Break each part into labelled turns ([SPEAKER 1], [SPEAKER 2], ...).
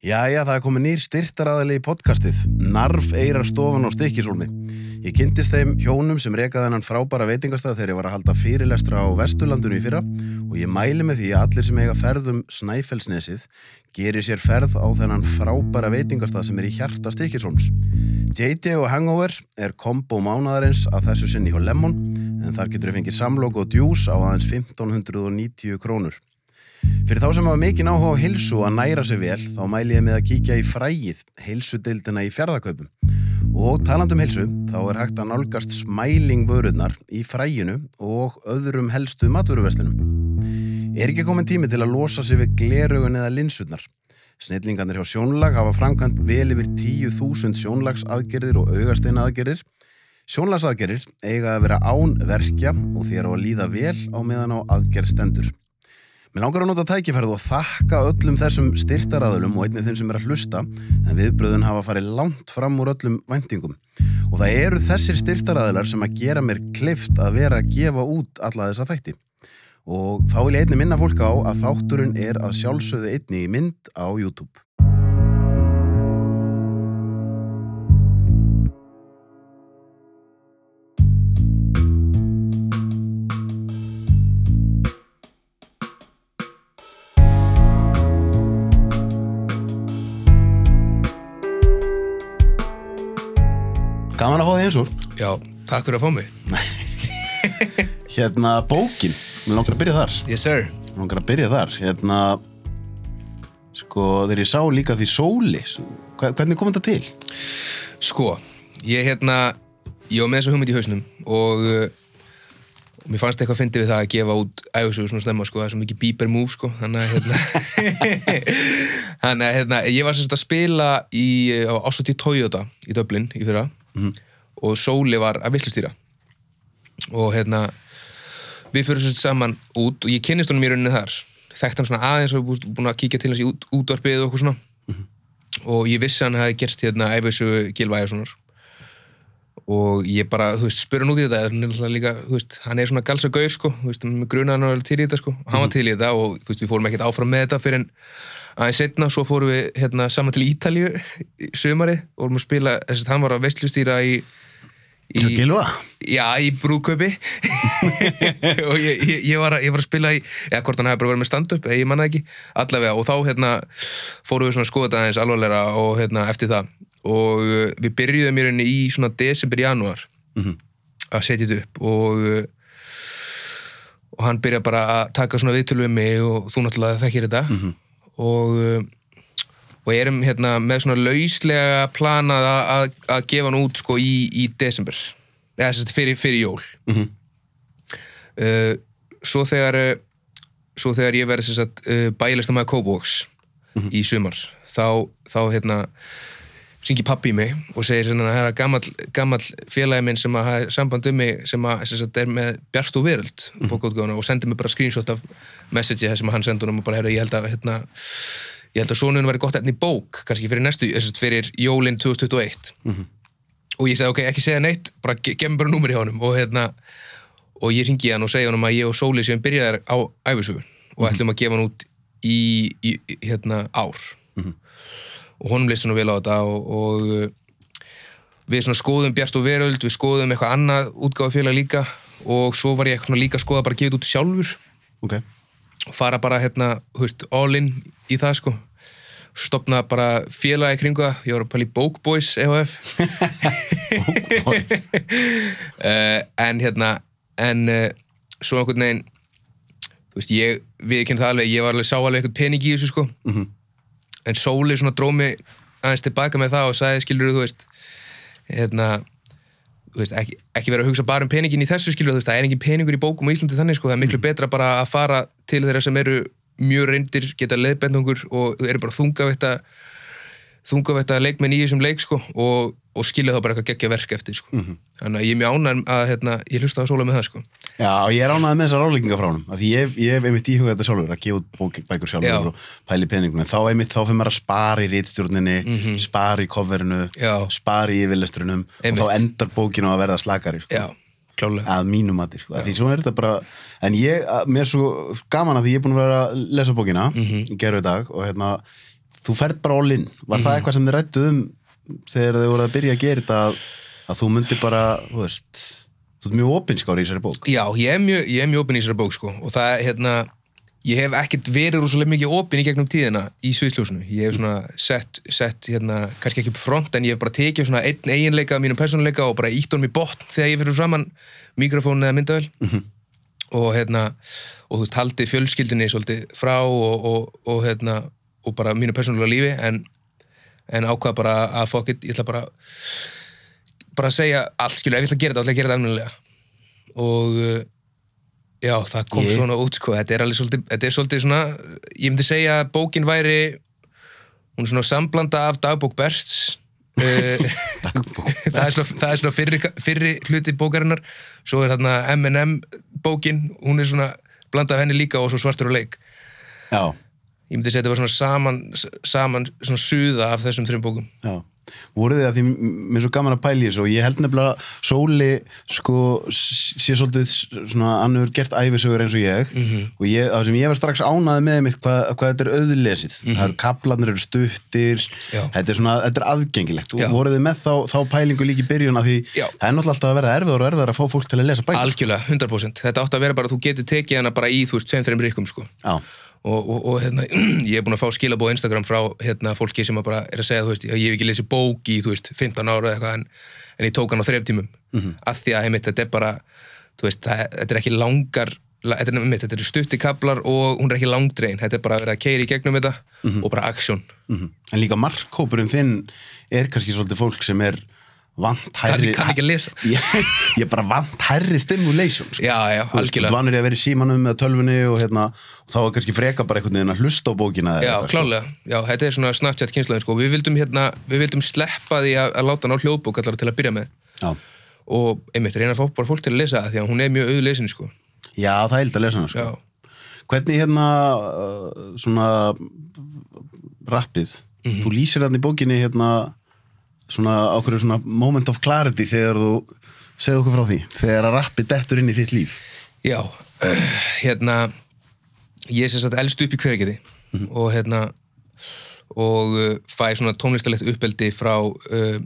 [SPEAKER 1] Jæja, það er komið nýr styrtaraðali í podcastið, Narf Eyra stofan á Stikkisólmi. Ég kynntist þeim hjónum sem rekaði hennan frábæra veitingastað þegar ég var að halda fyrirlestra á Vesturlandinu í fyrra og ég mæli með því að allir sem eiga ferðum Snæfellsnesið gerir sér ferð á þennan frábæra veitingastað sem er í hjarta Stikkisólms. JJ og Hangover er kombo mánadarins af þessu sinni hjá Lemon en þar getur þið fengið samlokk og djús á aðeins 1590 krónur. Fyrir þá sem hafa mikinn áhuga á hilsu að næra sig vel, þá mæli ég með að kíkja í frægið, hilsudeildina í fjárðaköpum. Og talandum hilsu, þá er hægt að nálgast smælingvörurnar í fræginu og öðrum helstu matvöruverslunum. Er ekki komin tími til að losa sig við glerugun eða linsutnar? Snillingarnir hjá sjónlag hafa framkvæmt vel yfir 10.000 sjónlagsaðgerðir og augasteina aðgerðir. Sjónlagsaðgerðir eiga að vera án verkja og þér á að líða vel á meðan á aðgerð stendur. Mér langar að nota tækifærið og þakka öllum þessum styrtaraðulum og einnig þeim sem er að hlusta en viðbröðun hafa farið langt fram úr öllum vendingum. Og það eru þessir styrtaraðular sem að gera mér klift að vera að gefa út alla þessa þætti. Og þá vil ég einni minna fólk á að þátturinn er að sjálfsögðu einni í mynd á YouTube. Gaman að fá þig eins úr.
[SPEAKER 2] Já, takk fyrir að fá mig.
[SPEAKER 1] Hérna bókin, mér langar að byrja þar.
[SPEAKER 2] Yes sir.
[SPEAKER 1] Mér langar að byrja þar. Hérna, sko, þegar ég sá líka því sóli, hvernig kom þetta til?
[SPEAKER 2] Sko, ég hérna, ég var með þessu hugmynd í hausnum og uh, mér fannst eitthvað fyndið við það að gefa út æfisögur svona slemma, sko, það er svo mikið beeper move, sko, þannig að, hérna, þannig að, hérna, ég var sérst að spila í, á Ásóti Toyota í Dublin í fyrra og Sóli var að villustýra og, hérna, við fyrir sérst saman út og ég kynnist honum í rauninni þar. Þekkt hann svona aðeins og búst- búin að kíkja til hans í út, útvarpið og eitthvað svona. Og ég vissi hann hafi gert hérna æfisögu Gilva Ægjessonar og ég bara, þú veist, spyr hann út í þetta hann er, náttúrulega líka, þú veist, hann er svona galsa gaur sko, þú veist, með grunaðan og til í þetta sko. Hann var til í þetta og þú veist, við fórum ekkert áfram með þetta fyrir en aðeins setna, svo fórum við hérna saman til Ítalíu í sömarið og vorum að spila, þess að hann var að vestlustýra í, í? Já, í brúðkaupi. Og ég, ég, ég, var að, ég var að spila í eða hvort hann hefði bara verið með stand-up ég manna ekki, allavega og þá hérna fórum við svona skoða þetta aðeins alvarlega og hérna eftir það og uh, við byrjuðum í rauninni í svona desember, januar
[SPEAKER 1] Mhm.
[SPEAKER 2] að setja þetta upp og uh, og hann byrja bara að taka svona viðtölu við mig og þú náttúrulega þekkir þetta
[SPEAKER 1] Mhm.
[SPEAKER 2] og uh, og erum hérna með svona lauslega planað að, að, að gefa hann út sko í, í desember eða sérst fyrir, fyrir jól
[SPEAKER 1] Mhm.
[SPEAKER 2] uh, svo þegar svo þegar ég verði uh, bælist að maður Kópavóks í sumar þá, þá hérna ringi pappi í mig og segir hérna að það er gammal, gammal félagi minn sem að hafa samband um mig sem að sem sagt, er með Bjart og Veröld mm. og sendir mig bara screenshot af message þar sem að hann sendur hann og bara ég held að hérna, ég held að sonun væri gott efni bók kannski fyrir næstu, að fyrir jólin 2021 og ég segi ok, ekki segja neitt bara ge gef mér bara númer í honum. Og hérna og ég ringi hann og segja honum að ég og Sóli séum byrjaðar á æfisögu og ætlum að gefa hann út í, í, hérna ár og honum leist svona vel á þetta og, og uh, við svona skoðum Bjart og Veröld, við skoðum eitthvað annað útgáfafélag líka og svo var ég eitthvað líka að skoða bara að gefa þetta út sjálfur.
[SPEAKER 1] Ok.
[SPEAKER 2] og fara bara hérna, veist, all in í það sko. Stopna bara félagi kringu það, ég var að pæla í Bókboys EHF uh, en hérna en uh, svo einhvern veginn þú veist, ég, við kynna það alveg ég var alveg sá alveg einhvern pening í þessu sko.
[SPEAKER 1] Mhm.
[SPEAKER 2] En Sóli svona dróð mig aðeins tilbaka með það og sagði skilur þú veist hérna veist, ekki, ekki vera að hugsa bara um peningin í þessu veist, það er engin peningur í bókum á Íslandi þannig sko, það er miklu betra bara að fara til þeirra sem eru mjög reyndir, geta leiðbendungur og eru bara þungavetta þungavetta leikmenn í þessum leik sko. Og, og skilja þá bara eitthvað geggja verk eftir sko. þannig að ég er mjög ánægð að hérna, ég hlusta á Sóla með það sko.
[SPEAKER 1] Já, ég er ánægð með þessar ráleikinga frá honum. af Því ég, ég hef einmitt íhugað þetta sjálfur, að gefa út bók, bækur sjálfur
[SPEAKER 2] Já.
[SPEAKER 1] og pæli peningum. En þá einmitt, þá fyrir maður að spara í rítstjórninni, spara í coverinu,
[SPEAKER 2] Mhm. Já.
[SPEAKER 1] spara í yfirlestrinum og þá endar bókin á að verða slakari. Sko.
[SPEAKER 2] já,
[SPEAKER 1] að mínum sko. því er þetta bara en ég, að- mér er svo gaman að því ég er búin að vera að lesa bókina
[SPEAKER 2] Mhm.
[SPEAKER 1] í gerðu dag og hérna þú ferð bara all in var það eitthvað sem þið rættu um þegar þið voru að byrja að gera þetta að, að þú myndir bara, þú veist þú ert mjög opinskári í þessari bók.
[SPEAKER 2] Já, ég er mjög, ég er mjög opinn í þessari bók sko og það er hérna ég hef ekkert verið rosalega mikið opinn í gegnum tíðina í sviðsljósinu, ég hef svona sett, sett hérna, kannski ekki upp front en ég hef bara tekið svona einn eiginleika af mínum persónuleika og bara ítt honum í botn þegar ég fyrir framann mikrofón eða myndavel og hérna og þú veist, haldið fjölskyldinni svolítið frá og, og, og hérna og bara mínu persónulega lífi en, en ákvað bara að fuck it, ég ætla bara bara að segja allt, skilur, ef ég ætla að gera þetta, þá ætla ég að gera þetta almennilega. Og uh, já, það kom
[SPEAKER 1] Ég-
[SPEAKER 2] svona út, sko, þetta er alveg svolítið, þetta er svolítið svona, ég myndi segja að bókin væri, hún er svona samblanda af dagbók Berts uh, það er svona, það er svona fyrri, fyrri hluti bókarinnar svo er þarna M&M bókin hún er svona blanda af henni líka og svo svartur og leik.
[SPEAKER 1] Já,
[SPEAKER 2] ég myndi segja þetta var svona saman, saman svona suða af þessum þreim bókum.
[SPEAKER 1] Já. Voru þið að því mér er svo gaman að pæla í þessu og ég held nefnilega að Sóli sko sé svolítið svona annur gert æfisögur eins og ég. Og ég, það sem ég var strax ánaði með mitt hvað, hvað þetta er auðlesið. Það eru kaplarnir eru stuttir. Þetta er svona, þetta er aðgengilegt. Og
[SPEAKER 2] Já.
[SPEAKER 1] voru þið með þá, þá pælingu líka í byrjun af því
[SPEAKER 2] Já.
[SPEAKER 1] það er náttúrulega alltaf að verða erfiðar og erfiðar að fá fólk til að lesa bækur
[SPEAKER 2] algjörlega, 100% þetta átti að vera bara að þú getur tekið hana bara í þú veist, tveim, þreim rikkum
[SPEAKER 1] Já,
[SPEAKER 2] og, og, og hérna, ég er búin að fá skilabóð Instagram frá hérna, fólki sem bara er að segja veist, ég hef ekki lesið bók í veist, 15 ára eitthvað en, en ég tók hann á þreim tímum
[SPEAKER 1] Mhm.
[SPEAKER 2] af því að einmitt, þetta er bara veist, það, þetta er ekki langar la- þetta er, þetta er stutti kaplar og hún er ekki langdrein, þetta er bara að vera að keira í gegnum þetta
[SPEAKER 1] Mhm.
[SPEAKER 2] og bara aksjón
[SPEAKER 1] mm en líka markkópurinn þinn er kannski svolítið fólk sem er vant hærri
[SPEAKER 2] kann ekki að lesa.
[SPEAKER 1] ég, ég bara vant hærri stimulation sko.
[SPEAKER 2] já, já, algjörlega
[SPEAKER 1] vanur ég að vera í símanum með tölvunni og, hérna, og þá er kannski freka bara einhvern veginn að hlusta á bókina eða
[SPEAKER 2] Já,
[SPEAKER 1] eitthvað, sko.
[SPEAKER 2] klálega. Já, þetta er svona Snapchat kynslaðin, sko. Við vildum hérna, við vildum sleppa því að, að láta hann á hljóðbók allar til að byrja með.
[SPEAKER 1] Já.
[SPEAKER 2] Og einmitt, reyna að fá bara fólk til að lesa það, því að hún er mjög auðleysin, sko.
[SPEAKER 1] Já, það er eitthvað að lesa hana sko.
[SPEAKER 2] Já.
[SPEAKER 1] Hvernig hérna uh, svona rappið
[SPEAKER 2] Mhm.
[SPEAKER 1] þú lýsir hann í bókinni hérna svona ákveður svona moment of clarity þegar þú segðu okkur frá því þegar að rappið dettur inn í þitt líf?
[SPEAKER 2] Já, hérna, ég er sem sagt elst upp í hvergeri og hérna, og uh, fæ svona tónlistalegt uppeldi frá uh,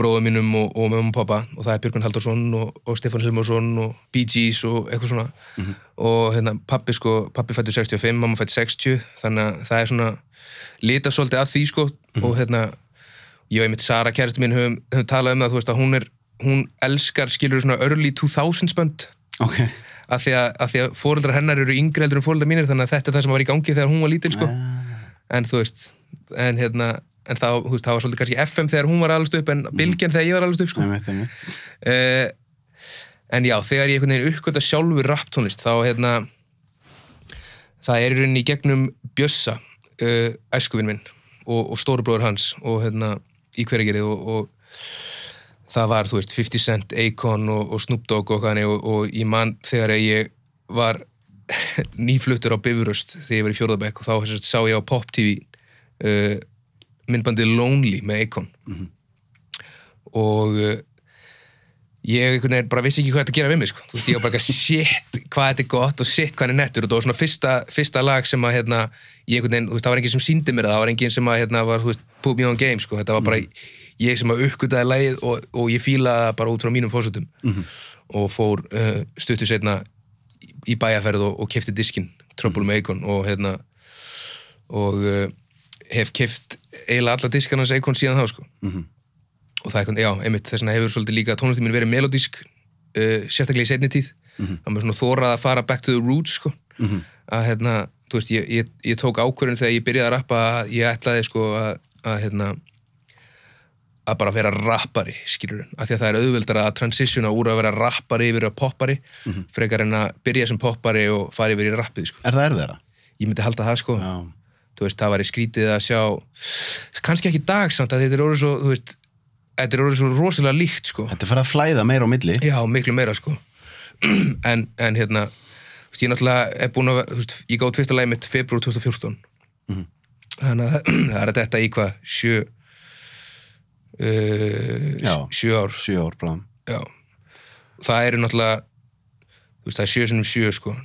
[SPEAKER 2] bróðum mínum og, og mömmu og pappa og það er Björgun Haldursson og, og Stefán Hilmarsson og Bee Gees og eitthvað svona. Og hérna pappi sko, pappi fættur 65, mamma fættur 60 þannig að það er svona lita svolítið að því sko og hérna ég og einmitt Sara kæristu mín höfum, höfum talað um það, þú veist að hún er hún elskar skilur svona early 2000s bönd.
[SPEAKER 1] Ok,
[SPEAKER 2] af því að, að, því að fóreldrar hennar eru yngri heldur en fóreldrar mínir þannig að þetta er það sem var í gangi þegar hún var lítil sko. en þú veist en hérna, en þá, veist, það var svolítið kannski FM þegar hún var allast upp en Bilgjan þegar ég var allast upp sko.
[SPEAKER 1] einmitt, einmitt.
[SPEAKER 2] Uh, en já, þegar ég einhvern veginn uppgöta sjálfur rapptónlist þá hérna það er í rauninni í gegnum Bjössa uh, æskuvinn minn og, og stórubróður hans og hérna í hverjargerið og, og það var, þú veist, 50 Cent, Akon og, og Snoop Dogg og hvernig og, og ég man þegar ég var nýfluttur á Bifuröst þegar ég var í fjórðabæk og þá sagt, sá ég á Pop TV uh, myndbandið Lonely með Akon. Og uh, ég veginn bara vissi ekki hvað þetta gera við mig sko. veist, ég var bara shit hvað þetta er gott og shit hvað hann er nettur. Og það var svona fyrsta, fyrsta lag sem að hérna, ég veginn, veist, það var enginn sem síndi mér það það var enginn sem að hérna var, veist, put me on game sko. þetta var bara ég sem að uppgötaði lagið og, og ég fílaði það bara út frá mínum fósutum og fór uh, stuttu setna í bæjarferð og, og kefti diskin Trouble með Akon og hérna og uh, hef keft eiginlega alla diskan hans Akon síðan þá sko. Og það er eitthvað, já, einmitt, þess vegna hefur svolítið líka tónlistin mín verið melodísk uh, sérstaklega í setni tíð. Það með svona þórað að fara back to the roots sko. að hérna, þú veist, ég, ég, ég tók ákvörðin þegar ég byrjaði að rappa að ég ætlaði sko að, að hérna að bara vera rappari, skilur af því að það er auðveldar að transitiona úr að vera rappari yfir að poppari frekar en að byrja sem poppari og fara yfir í rappið sko.
[SPEAKER 1] Er það erfiðara?
[SPEAKER 2] ég myndi halda það sko.
[SPEAKER 1] Já.
[SPEAKER 2] þú veist, það væri skrítið að sjá kannski ekki í dag samt að þetta er orðið svo þú veist, þetta er orðið svo rosalega líkt sko.
[SPEAKER 1] Þetta farið að flæða meira á milli.
[SPEAKER 2] Já, miklu meira sko. En, en hérna þú veist, ég náttúrulega er búin að þú veist, ég gátt fyrsta lagi mitt februar 2014 þannig að það er þetta í hvað sjö uh,
[SPEAKER 1] Já.
[SPEAKER 2] sjö ár.
[SPEAKER 1] Sjö ár bráðum.
[SPEAKER 2] Já. það eru náttúrulega veist, það er sjö sinum sjö sko.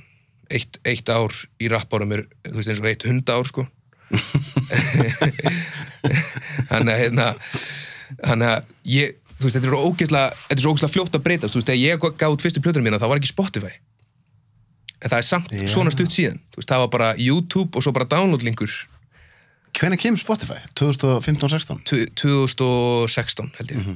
[SPEAKER 2] Eitt, eitt ár í rappárum er þú veist, eins og eitt hunda ár sko. Þannig að hérna Þannig að ég Þú veist, þetta er ógeðslega er fljótt að breytast. Þú veist, þegar ég út fyrstu plötunum mína þá var ekki Spotify. En það er samt
[SPEAKER 1] Já.
[SPEAKER 2] svona stutt síðan. Þú veist, það var bara YouTube og svo bara download-linkur
[SPEAKER 1] Hvenær kemur Spotify? 2015-16?
[SPEAKER 2] 2016 held ég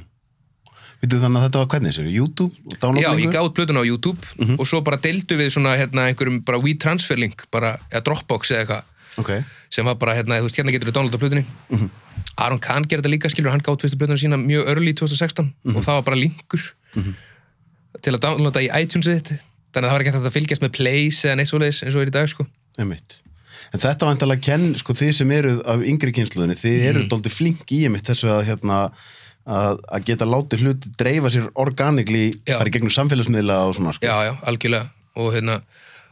[SPEAKER 1] Vitið þannig að þetta var hvernig sér? YouTube?
[SPEAKER 2] Já, ég út plötuna á YouTube
[SPEAKER 1] Mhm.
[SPEAKER 2] og svo bara deildu við svona hérna einhverjum bara WeTransfer link bara, eða Dropbox eða eitthvað
[SPEAKER 1] Ok,
[SPEAKER 2] sem var bara hérna, þú veist, hérna getur við downloada plötunni
[SPEAKER 1] Mhm.
[SPEAKER 2] Aron Kahn gerði þetta líka skilur, hann gátt fyrstu plötuna sína mjög early 2016
[SPEAKER 1] Mhm.
[SPEAKER 2] og það var bara linkur til að downloada í iTunes þitt þannig að það var ekki hægt að fylgjast með plays eða neitt svoleiðis eins og er í dag sko
[SPEAKER 1] einmitt En þetta var vantilega að kenn, sko, þið sem eruð af yngri kynsluðinni, þið
[SPEAKER 2] Mhm.
[SPEAKER 1] eruð mm. flink í einmitt þessu að, hérna, að, að geta látið hluti dreifa sér organikli bara í gegnum samfélagsmiðla og svona, sko.
[SPEAKER 2] Já, já, algjörlega og hérna,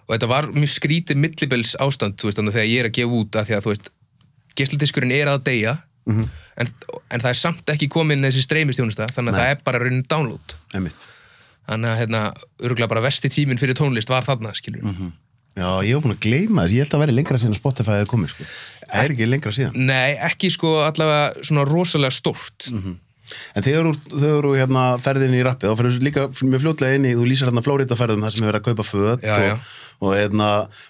[SPEAKER 2] og þetta var mjög skrítið millibels ástand, þú veist, þannig að þegar ég er að gefa út að því að, þú veist, gesladiskurinn er að deyja
[SPEAKER 1] Mhm.
[SPEAKER 2] en, en það er samt ekki komin þessi streymistjónusta þannig að
[SPEAKER 1] Nei.
[SPEAKER 2] það er bara raunin download
[SPEAKER 1] Einmitt.
[SPEAKER 2] þannig að, hérna, örgulega bara vesti tíminn fyrir tónlist var þarna, skilur
[SPEAKER 1] Mhm. Já, ég var búin að gleyma þess, ég held að vera lengra síðan að Spotify hefði komið, sko. Það er ekki lengra síðan.
[SPEAKER 2] Nei, ekki sko allavega svona rosalega stórt
[SPEAKER 1] En þegar þú, þegar þú hérna, ferðin í rappið, þá ferður líka mjög fljótlega inn í, þú lýsir hérna Flórida ferðum þar sem er verið að kaupa föt
[SPEAKER 2] Já,
[SPEAKER 1] og,
[SPEAKER 2] já.
[SPEAKER 1] og hérna,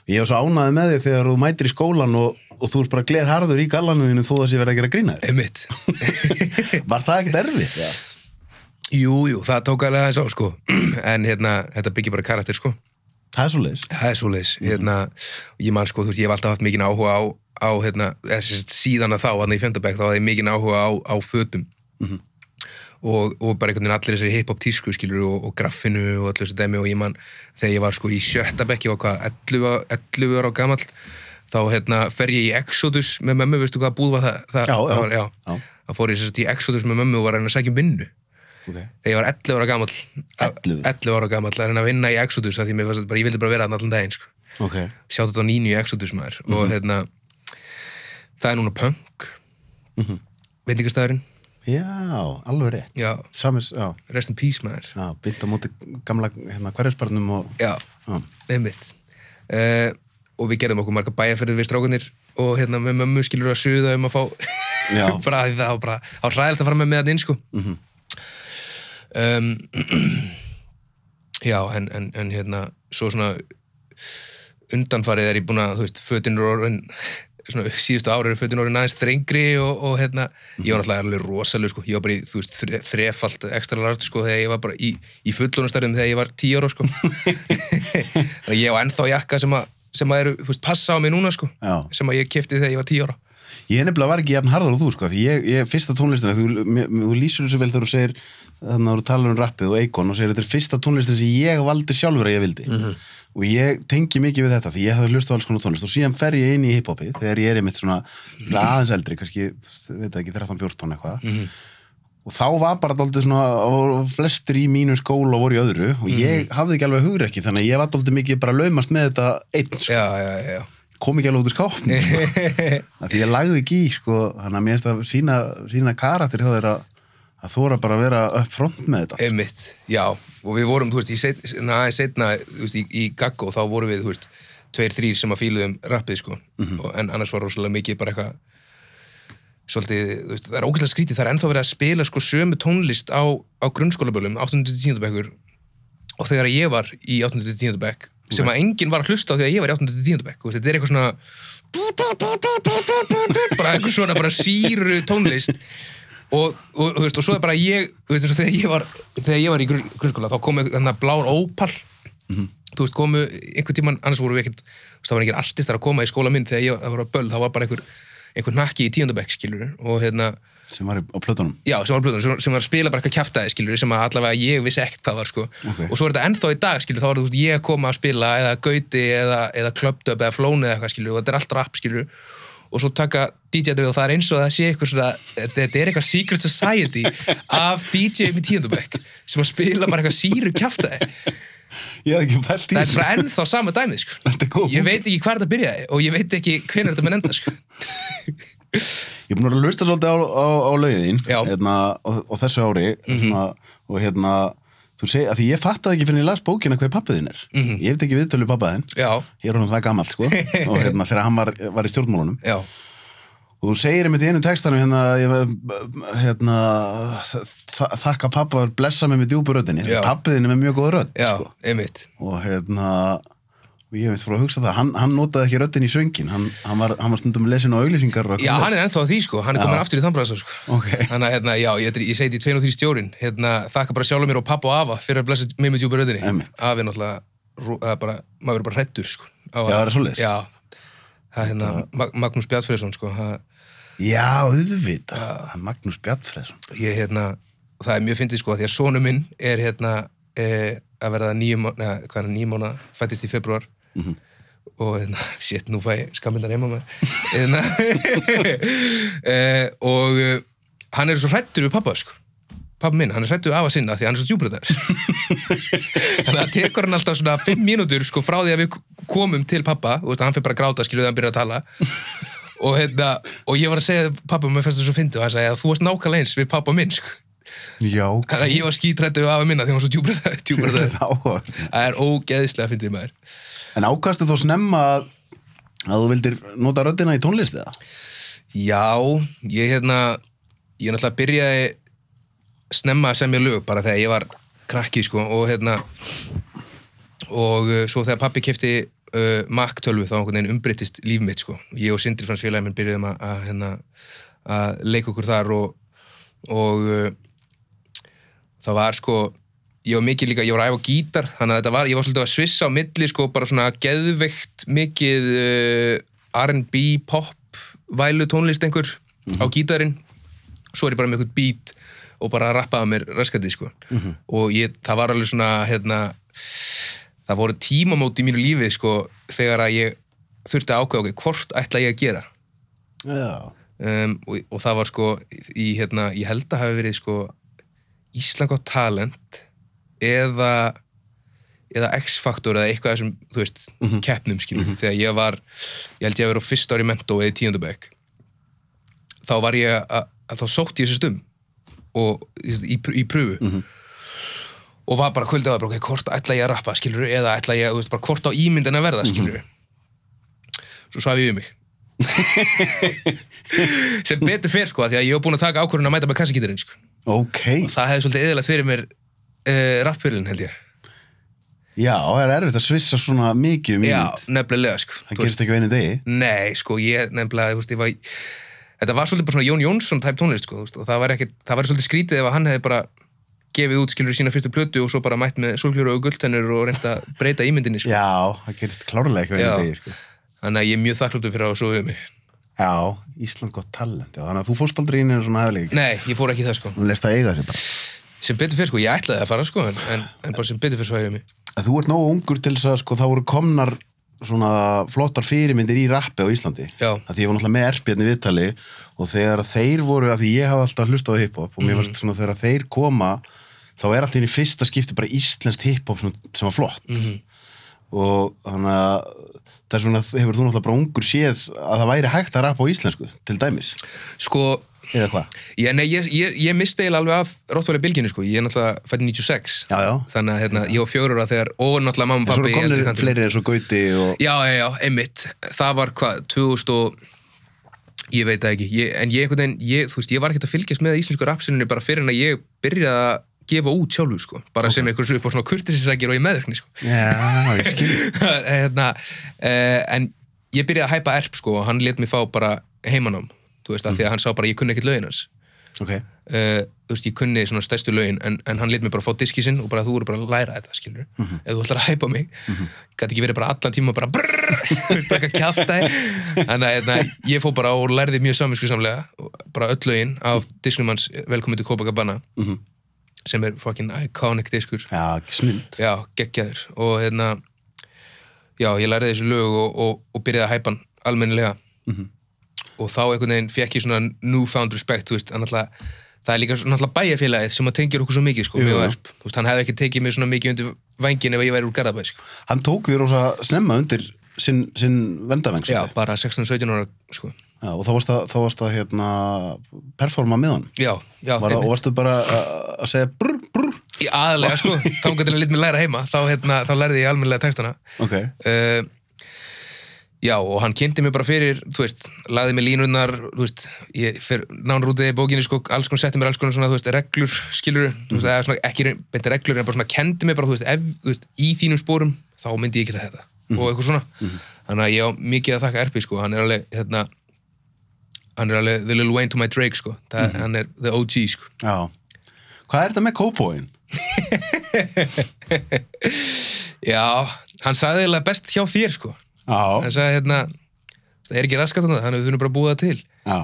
[SPEAKER 1] ég var svo ánæði með þig þegar þú mætir í skólan og, og þú ert bara gler harður í gallanuðinu þó það sé verið að gera grína þér.
[SPEAKER 2] Einmitt
[SPEAKER 1] Var það ekkert erfitt? Já.
[SPEAKER 2] Jú, jú, það tók alveg aðeins á sko en hérna, þetta byggir bara karakter sko
[SPEAKER 1] Það er svo leiðis.
[SPEAKER 2] Það er svoleiðis, hérna, ég man sko, þú veist, ég hef alltaf haft mikinn áhuga á, á hérna, síðan að þá, hann í Fjöndabæk, þá hafði ég mikinn áhuga á, á fötum og, og bara einhvern veginn allir þessari hip-hop tísku, skilur, og, og graffinu og allir þessu dæmi og ég man, þegar ég var sko í Sjöttabæk, ég var hvað, 11, 11 ára á gamall, þá hérna fer ég í Exodus með mömmu, veistu hvað búð var það? það
[SPEAKER 1] Já, já.
[SPEAKER 2] það var, já.
[SPEAKER 1] Já.
[SPEAKER 2] Þá fór ég sagt í Exodus með mömmu og var að reyna að sækja um vinnu
[SPEAKER 1] Okay.
[SPEAKER 2] þegar ég var 11 ára gamall
[SPEAKER 1] 11?
[SPEAKER 2] 11 ára gamall að reyna að vinna í Exodus af því mér fannst þetta bara, ég vildi bara vera þarna allan daginn sko.
[SPEAKER 1] Ok.
[SPEAKER 2] sjátt þetta á nínu í Exodus maður og hérna það er núna punk mm
[SPEAKER 1] Mhm.
[SPEAKER 2] veitingastæðurinn,
[SPEAKER 1] Já, alveg rétt.
[SPEAKER 2] já,
[SPEAKER 1] Samis, já,
[SPEAKER 2] rest in peace maður
[SPEAKER 1] já, bynt á móti gamla hérna hverjusbarnum og,
[SPEAKER 2] já,
[SPEAKER 1] já,
[SPEAKER 2] einmitt uh, og við gerðum okkur marga bæjarferðir við strákunir og hérna með mömmu skilur að suða um að fá
[SPEAKER 1] Já.
[SPEAKER 2] bara því það var bara á hræðilegt að fara með með þetta inn sko
[SPEAKER 1] Mhm.
[SPEAKER 2] Um, já en, en, en hérna svo svona undanfarið er ég búin að þú veist, fötin eru orðin svona, síðustu ári eru fötin orðin aðeins þrengri og, og hérna, ég var náttúrulega alveg rosalega sko, ég var bara í, þú veist, þre, þrefalt ekstra large sko, þegar ég var bara í, í fullunastærðum þegar ég var tíu ára sko og ég var ennþá jakka sem að sem að eru, þú veist, passa á mig núna sko
[SPEAKER 1] Já.
[SPEAKER 2] sem að ég kefti þegar ég var tíu ára
[SPEAKER 1] Ég nefnilega var ekki jafn harður og þú, sko, því ég, ég fyrsta tónlistina, þú, mér- þú lýsur þessu vel þegar þú segir, þannig að þú talar um rappið og Eikon og segir þetta er fyrsta tónlistin sem ég valdi sjálfur að ég vildi. Og ég tengi mikið við þetta, því ég hafði hlust á alls konar tónlist og síðan fer ég inn í hiphopið þegar ég er einmitt svona aðeins eldri, kannski, veit það ekki, 13-14 eitthvað. Og þá var bara dálítið svona, og flestir í mínu skóla voru í öðru og ég hafði ekki alveg hugur ekki, þannig að ég var dálítið mikið bara að laumast með þetta einn, sko.
[SPEAKER 2] já, já, já, já.
[SPEAKER 1] Kom ekki alveg út úr skápnum sko. Af því ég lagði ekki í sko, þannig að mér finnst að sína, sína karakter hjá þeir að, að þóra bara að vera upp front með þetta
[SPEAKER 2] Einmitt, já, og við vorum, þú veist, í setna, þú veist, í, í Gaggo, þá vorum við, þú veist, tveir, þrýr sem að fíluðum rappið, sko, og, en annars var rosalega mikið bara eitthvað, svolítið, þú veist, það er ógæslega skrítið, það er ennþá verið að spila, sko, sömu tónlist á, á grunnskólabölum, 8.10. bekkur, og þegar ég var í 8.10. bekk, sem að enginn var að hlusta á þegar ég var í 8.10. bekk, veist, þetta er eitthvað svona, bara eitthvað svona, bara síru tónlist, og, og, veist, og svo er bara ég veist, og þegar ég var, þegar ég var í grunn, grunnskóla þá komu þannig að blár ópal þú veist, komu einhvern tíman annars voru við ekkert, það var engin artistar að koma í skóla minn þegar ég var, að böll, þá var bara einhver einhver nakki í tíundabæk, skilur og hérna,
[SPEAKER 1] sem var á plötunum
[SPEAKER 2] já, sem var blöðun sem, sem var að spila bara eitthvað kjaftaði, skilur sem að allavega ég vissi ekkert hvað var, sko
[SPEAKER 1] Ok.
[SPEAKER 2] og svo er þetta ennþá í dag, skilur, þá var þetta, ég að koma að spila eða gauti eða, eða klöptöp eða flóni eða eitthvað, skilur, og þetta er allt rap, skilur og svo taka DJ-ið og það er eins og það sé eitthvað svona, þetta er eitthvað secret society af DJ-um í tíundabæk sem að spila bara eitthvað síru kjaftaði
[SPEAKER 1] ég hef ekki pælt í
[SPEAKER 2] það er bara ennþá sama dæmið sko.
[SPEAKER 1] Er
[SPEAKER 2] ég veit ekki hvar þetta byrjaði og ég veit ekki hvenær þetta mun enda sko.
[SPEAKER 1] Ég er búin að hlusta svolítið á, á, á.
[SPEAKER 2] Mhm.
[SPEAKER 1] hérna, og, og þessu ári hérna, og hérna þú segi, að því ég fattaði ekki fyrir ég las bókina hver pappiðin er
[SPEAKER 2] Mhm.
[SPEAKER 1] ég hef ekki viðtölu pappaðin
[SPEAKER 2] já,
[SPEAKER 1] ég er hann það gamall sko og hérna þegar hann var, var í stjórnmálunum
[SPEAKER 2] já,
[SPEAKER 1] Og þú segir einmitt í einu textanum hérna, ég, hérna þ- þakka pappa að blessa mig með.
[SPEAKER 2] Já.
[SPEAKER 1] Pappiðin er með mjög góð rödd,
[SPEAKER 2] Já,
[SPEAKER 1] sko. Og hérna, og ég veit fór að hugsa það, hann, hann notaði ekki röddin í söngin, hann, hann, var, hann var stundum lesin á auglýsingar og
[SPEAKER 2] Já, hann er ennþá því sko, hann er komin aftur í þannbrasa sko.
[SPEAKER 1] Ok.
[SPEAKER 2] Þannig að hérna, já, ég, ég segi því 2 og 3 stjórin hérna, þakka bara sjálfur mér og pappa og afa fyrir að blessa mig með djúpa
[SPEAKER 1] Einmitt.
[SPEAKER 2] Afi er náttúrulega, það er bara, maður er bara hrettur sko á
[SPEAKER 1] Já, það er svoleiðis?
[SPEAKER 2] Já, það er hérna Mag Magnús Bjartfriðsson sko það,
[SPEAKER 1] Já, auðvita, hann Magnús Bjarnfreðsson.
[SPEAKER 2] ég hérna, fyndið að að februar
[SPEAKER 1] Mhm.
[SPEAKER 2] og hérna, shit, nú fæ ég skammindar heima með hérna, e, og e, hann er svo hrættur við pappa sko. Pappa minn, hann er hrættur við afa sinna því að hann er svo djúbröðar þannig að tekur hann alltaf svona 5 mínútur sko frá því að við komum til pappa og hann fyrir bara að gráta skiljuð að hann byrja að tala. Og, hérna, og ég var að segja pappa mér fannst það svo fyndi og hann sagði að þú varst nákvæmlega eins við pappa minn sko.
[SPEAKER 1] Já,
[SPEAKER 2] þannig að ég var skítrættu við afa minna því hann var svo djúbröðar
[SPEAKER 1] það
[SPEAKER 2] er ógeðislega fyndið maður
[SPEAKER 1] En ákastu þó snemma að, að þú vildir nota röddina í tónlist eða?
[SPEAKER 2] Já, ég hérna ég náttúrulega byrjaði snemma að semja lög bara þegar ég var krakki sko og hérna og uh, svo þegar pappi kefti uh, Mac 12 þá einhvern veginn umbreytist líf mitt sko ég og Sindri Frans félagi minn byrjuðum að, að, hérna, að leika okkur þar og, og uh, það var sko ég var mikið líka, ég var að æfa gítar þannig að þetta var, ég var svolítið að svissa á milli sko bara svona geðveikt mikið uh, R&B pop vælu tónlist einhver á gítarinn. Svo er ég bara með einhvern beat og bara rappaði mér raskandi sko. Og ég, það var alveg svona hérna, það voru tímamót í mínu lífi sko þegar að ég þurfti að ákveða okkur hvort ætla ég að gera?
[SPEAKER 1] Já.
[SPEAKER 2] um, og, og það var sko í, hérna, ég held að hafi verið sko Ísland gott talent eða eða X-faktor eða eitthvað þessum, þú veist, keppnum skilur þegar ég var, ég held ég að vera á fyrsta ári mentó eða í tíundabæk þá var ég að, að þá sótti ég þessi stum og í, í, í pröfu og var bara kvöldið að bara, ok, hvort ætla ég að rappa skilur eða ætla ég, þú veist, bara hvort á ímyndin að verða skilur svo svaf ég um mig. Sem betur fer sko, því að ég hef búin að taka ákvörðun að mæta með kassakítarinn sko.
[SPEAKER 1] Ok.
[SPEAKER 2] það hefði svolítið eðalagt fyrir mér uh, rappfyrirlin held ég
[SPEAKER 1] Já, það er erfitt að svissa svona mikið um
[SPEAKER 2] já,
[SPEAKER 1] mynd.
[SPEAKER 2] nefnilega sko.
[SPEAKER 1] Það
[SPEAKER 2] Þú
[SPEAKER 1] gerist ekki á einu degi.
[SPEAKER 2] Nei, sko, ég nefnilega, þú veist, ég var þetta var svolítið bara svona Jón Jónsson tæp tónlist, sko, og það var ekki, það var svolítið skrítið ef hann hefði bara gefið út, skilur, sína fyrstu plötu og svo bara mætt með solgljóru og gulltennur og reynda að breyta ímyndinni, sko.
[SPEAKER 1] Já, það gerist klárlega ekki á
[SPEAKER 2] Já.
[SPEAKER 1] einu degi, sko.
[SPEAKER 2] Þannig að ég er mjög þakkláttur fyrir að svo við mig.
[SPEAKER 1] Já, Ísland gott talent. Já, þannig að þú fórst aldrei inn í svona hefleik.
[SPEAKER 2] Nei, ég fór ekki í það, sko.
[SPEAKER 1] Þú leist það eiga sér bara.
[SPEAKER 2] Sem betur fyrir, sko, ég ætlaði að fara, sko, en, en, en bara sem betur fyrir hefur mig.
[SPEAKER 1] Þú ert nógu ungur til þess að sko, það voru komnar svona flottar fyrirmyndir í rappi á Íslandi.
[SPEAKER 2] Já.
[SPEAKER 1] Að því ég var náttúrulega með erpjarni viðtali og þegar þeir voru, að því ég hafði alltaf hlustað á hiphop og mér
[SPEAKER 2] Mhm.
[SPEAKER 1] varst svona þegar þeir koma þá er alltaf í fyrsta skipti bara íslenskt hiphop sem var flott.
[SPEAKER 2] Mhm.
[SPEAKER 1] Og þannig að það er svona, hefur þú náttúrulega bara ungur séð að það væri hægt að rappa á íslensku, til dæmis.
[SPEAKER 2] Sko,
[SPEAKER 1] Eða hvað?
[SPEAKER 2] ég, nei, ég, ég, ég misti eiginlega alveg af Róttvæli bylginu, sko. Ég er náttúrulega fættið 96.
[SPEAKER 1] Já, já.
[SPEAKER 2] Þannig að, hérna, ég var fjórur að þegar, og náttúrulega mamma
[SPEAKER 1] En
[SPEAKER 2] og
[SPEAKER 1] svo
[SPEAKER 2] pappi kantinum.
[SPEAKER 1] fleiri eins og Gauti og...
[SPEAKER 2] Já, já, já, einmitt. Það var hvað, 2000 og... Ég veit það ekki. Ég, en ég, einhvern veginn, ég, þú veist, ég var ekkert að fylgjast með íslensku rapsinunni bara fyrir en að ég byrjaði að gefa út sjálfur, sko. Bara sem einhvers upp á svona kurtisisækir og í meðvirkni, sko.
[SPEAKER 1] Já, ég skil.
[SPEAKER 2] hérna, uh, en ég byrjaði að hæpa erp, sko, og hann let mig fá bara heimanám, þú veist, af því að hann sá bara að ég kunni ekkert lögin hans.
[SPEAKER 1] Ok.
[SPEAKER 2] Uh, þú veist, ég kunni svona stærstu lögin en, en hann let mig bara fá diski sinn og bara þú eru bara að læra þetta, skilur ef þú ætlar að hæpa mig gæti ekki verið bara allan tíma bara brrrr, þú veist, bara eitthvað kjaftaði þannig að ég fór bara og lærði mjög saminsku samlega, bara öll lögin af disknum hans Velkomin til Copacabana sem er fucking iconic diskur.
[SPEAKER 1] Já, snild.
[SPEAKER 2] já, geggjaður. Og hérna já, ég lærði þessu lög og, og, og byrjaði að hæpa hann almennilega og þá einhvern veginn fekk ég svona newfound respect, þú veist, hann alltaf það er líka svona alltaf bæjarfélagið sem að tengja okkur svo mikið sko,
[SPEAKER 1] jú.
[SPEAKER 2] verp, þú veist, hann hefði ekki tekið mig svona mikið undir vængin ef ég væri úr Garðabæ sko.
[SPEAKER 1] Hann tók því rosa snemma undir sinn, sinn vendaveng.
[SPEAKER 2] já, bara 16-17 ára sko.
[SPEAKER 1] Já, og þá varst að, þá varst að hérna, performa með hann.
[SPEAKER 2] já, já,
[SPEAKER 1] Var það, og varstu bara að segja brr, brr.
[SPEAKER 2] Í aðalega sko, þá til að lítið mig læra heima þá, hérna, þá lærði ég almennilega textana
[SPEAKER 1] Ok.
[SPEAKER 2] uh, Já, og hann kynnti mig bara fyrir, þú veist, lagði mig línurnar, þú veist, ég fyrir nánur út í bókinni, sko, alls konar setti mér alls konar svona, þú veist, reglur, skilur, þú veist, eða svona, ekki beinti reglur, en bara svona kendi mig bara, þú veist, ef, þú veist, í þínum spórum, þá myndi ég gera þetta, og eitthvað svona. Þannig að ég á mikið að þakka Erpi, sko, hann er alveg, hérna, hann er alveg the little Wayne to my Drake, sko, það, hann er the OG, sko.
[SPEAKER 1] Já. Hvað er þetta með kópóin?
[SPEAKER 2] Já, hann sagði eiginlega best hjá þér, sko. Hann sagði, hérna, það er ekki raskat það, þannig að við þurfum bara að búa það til.
[SPEAKER 1] Já.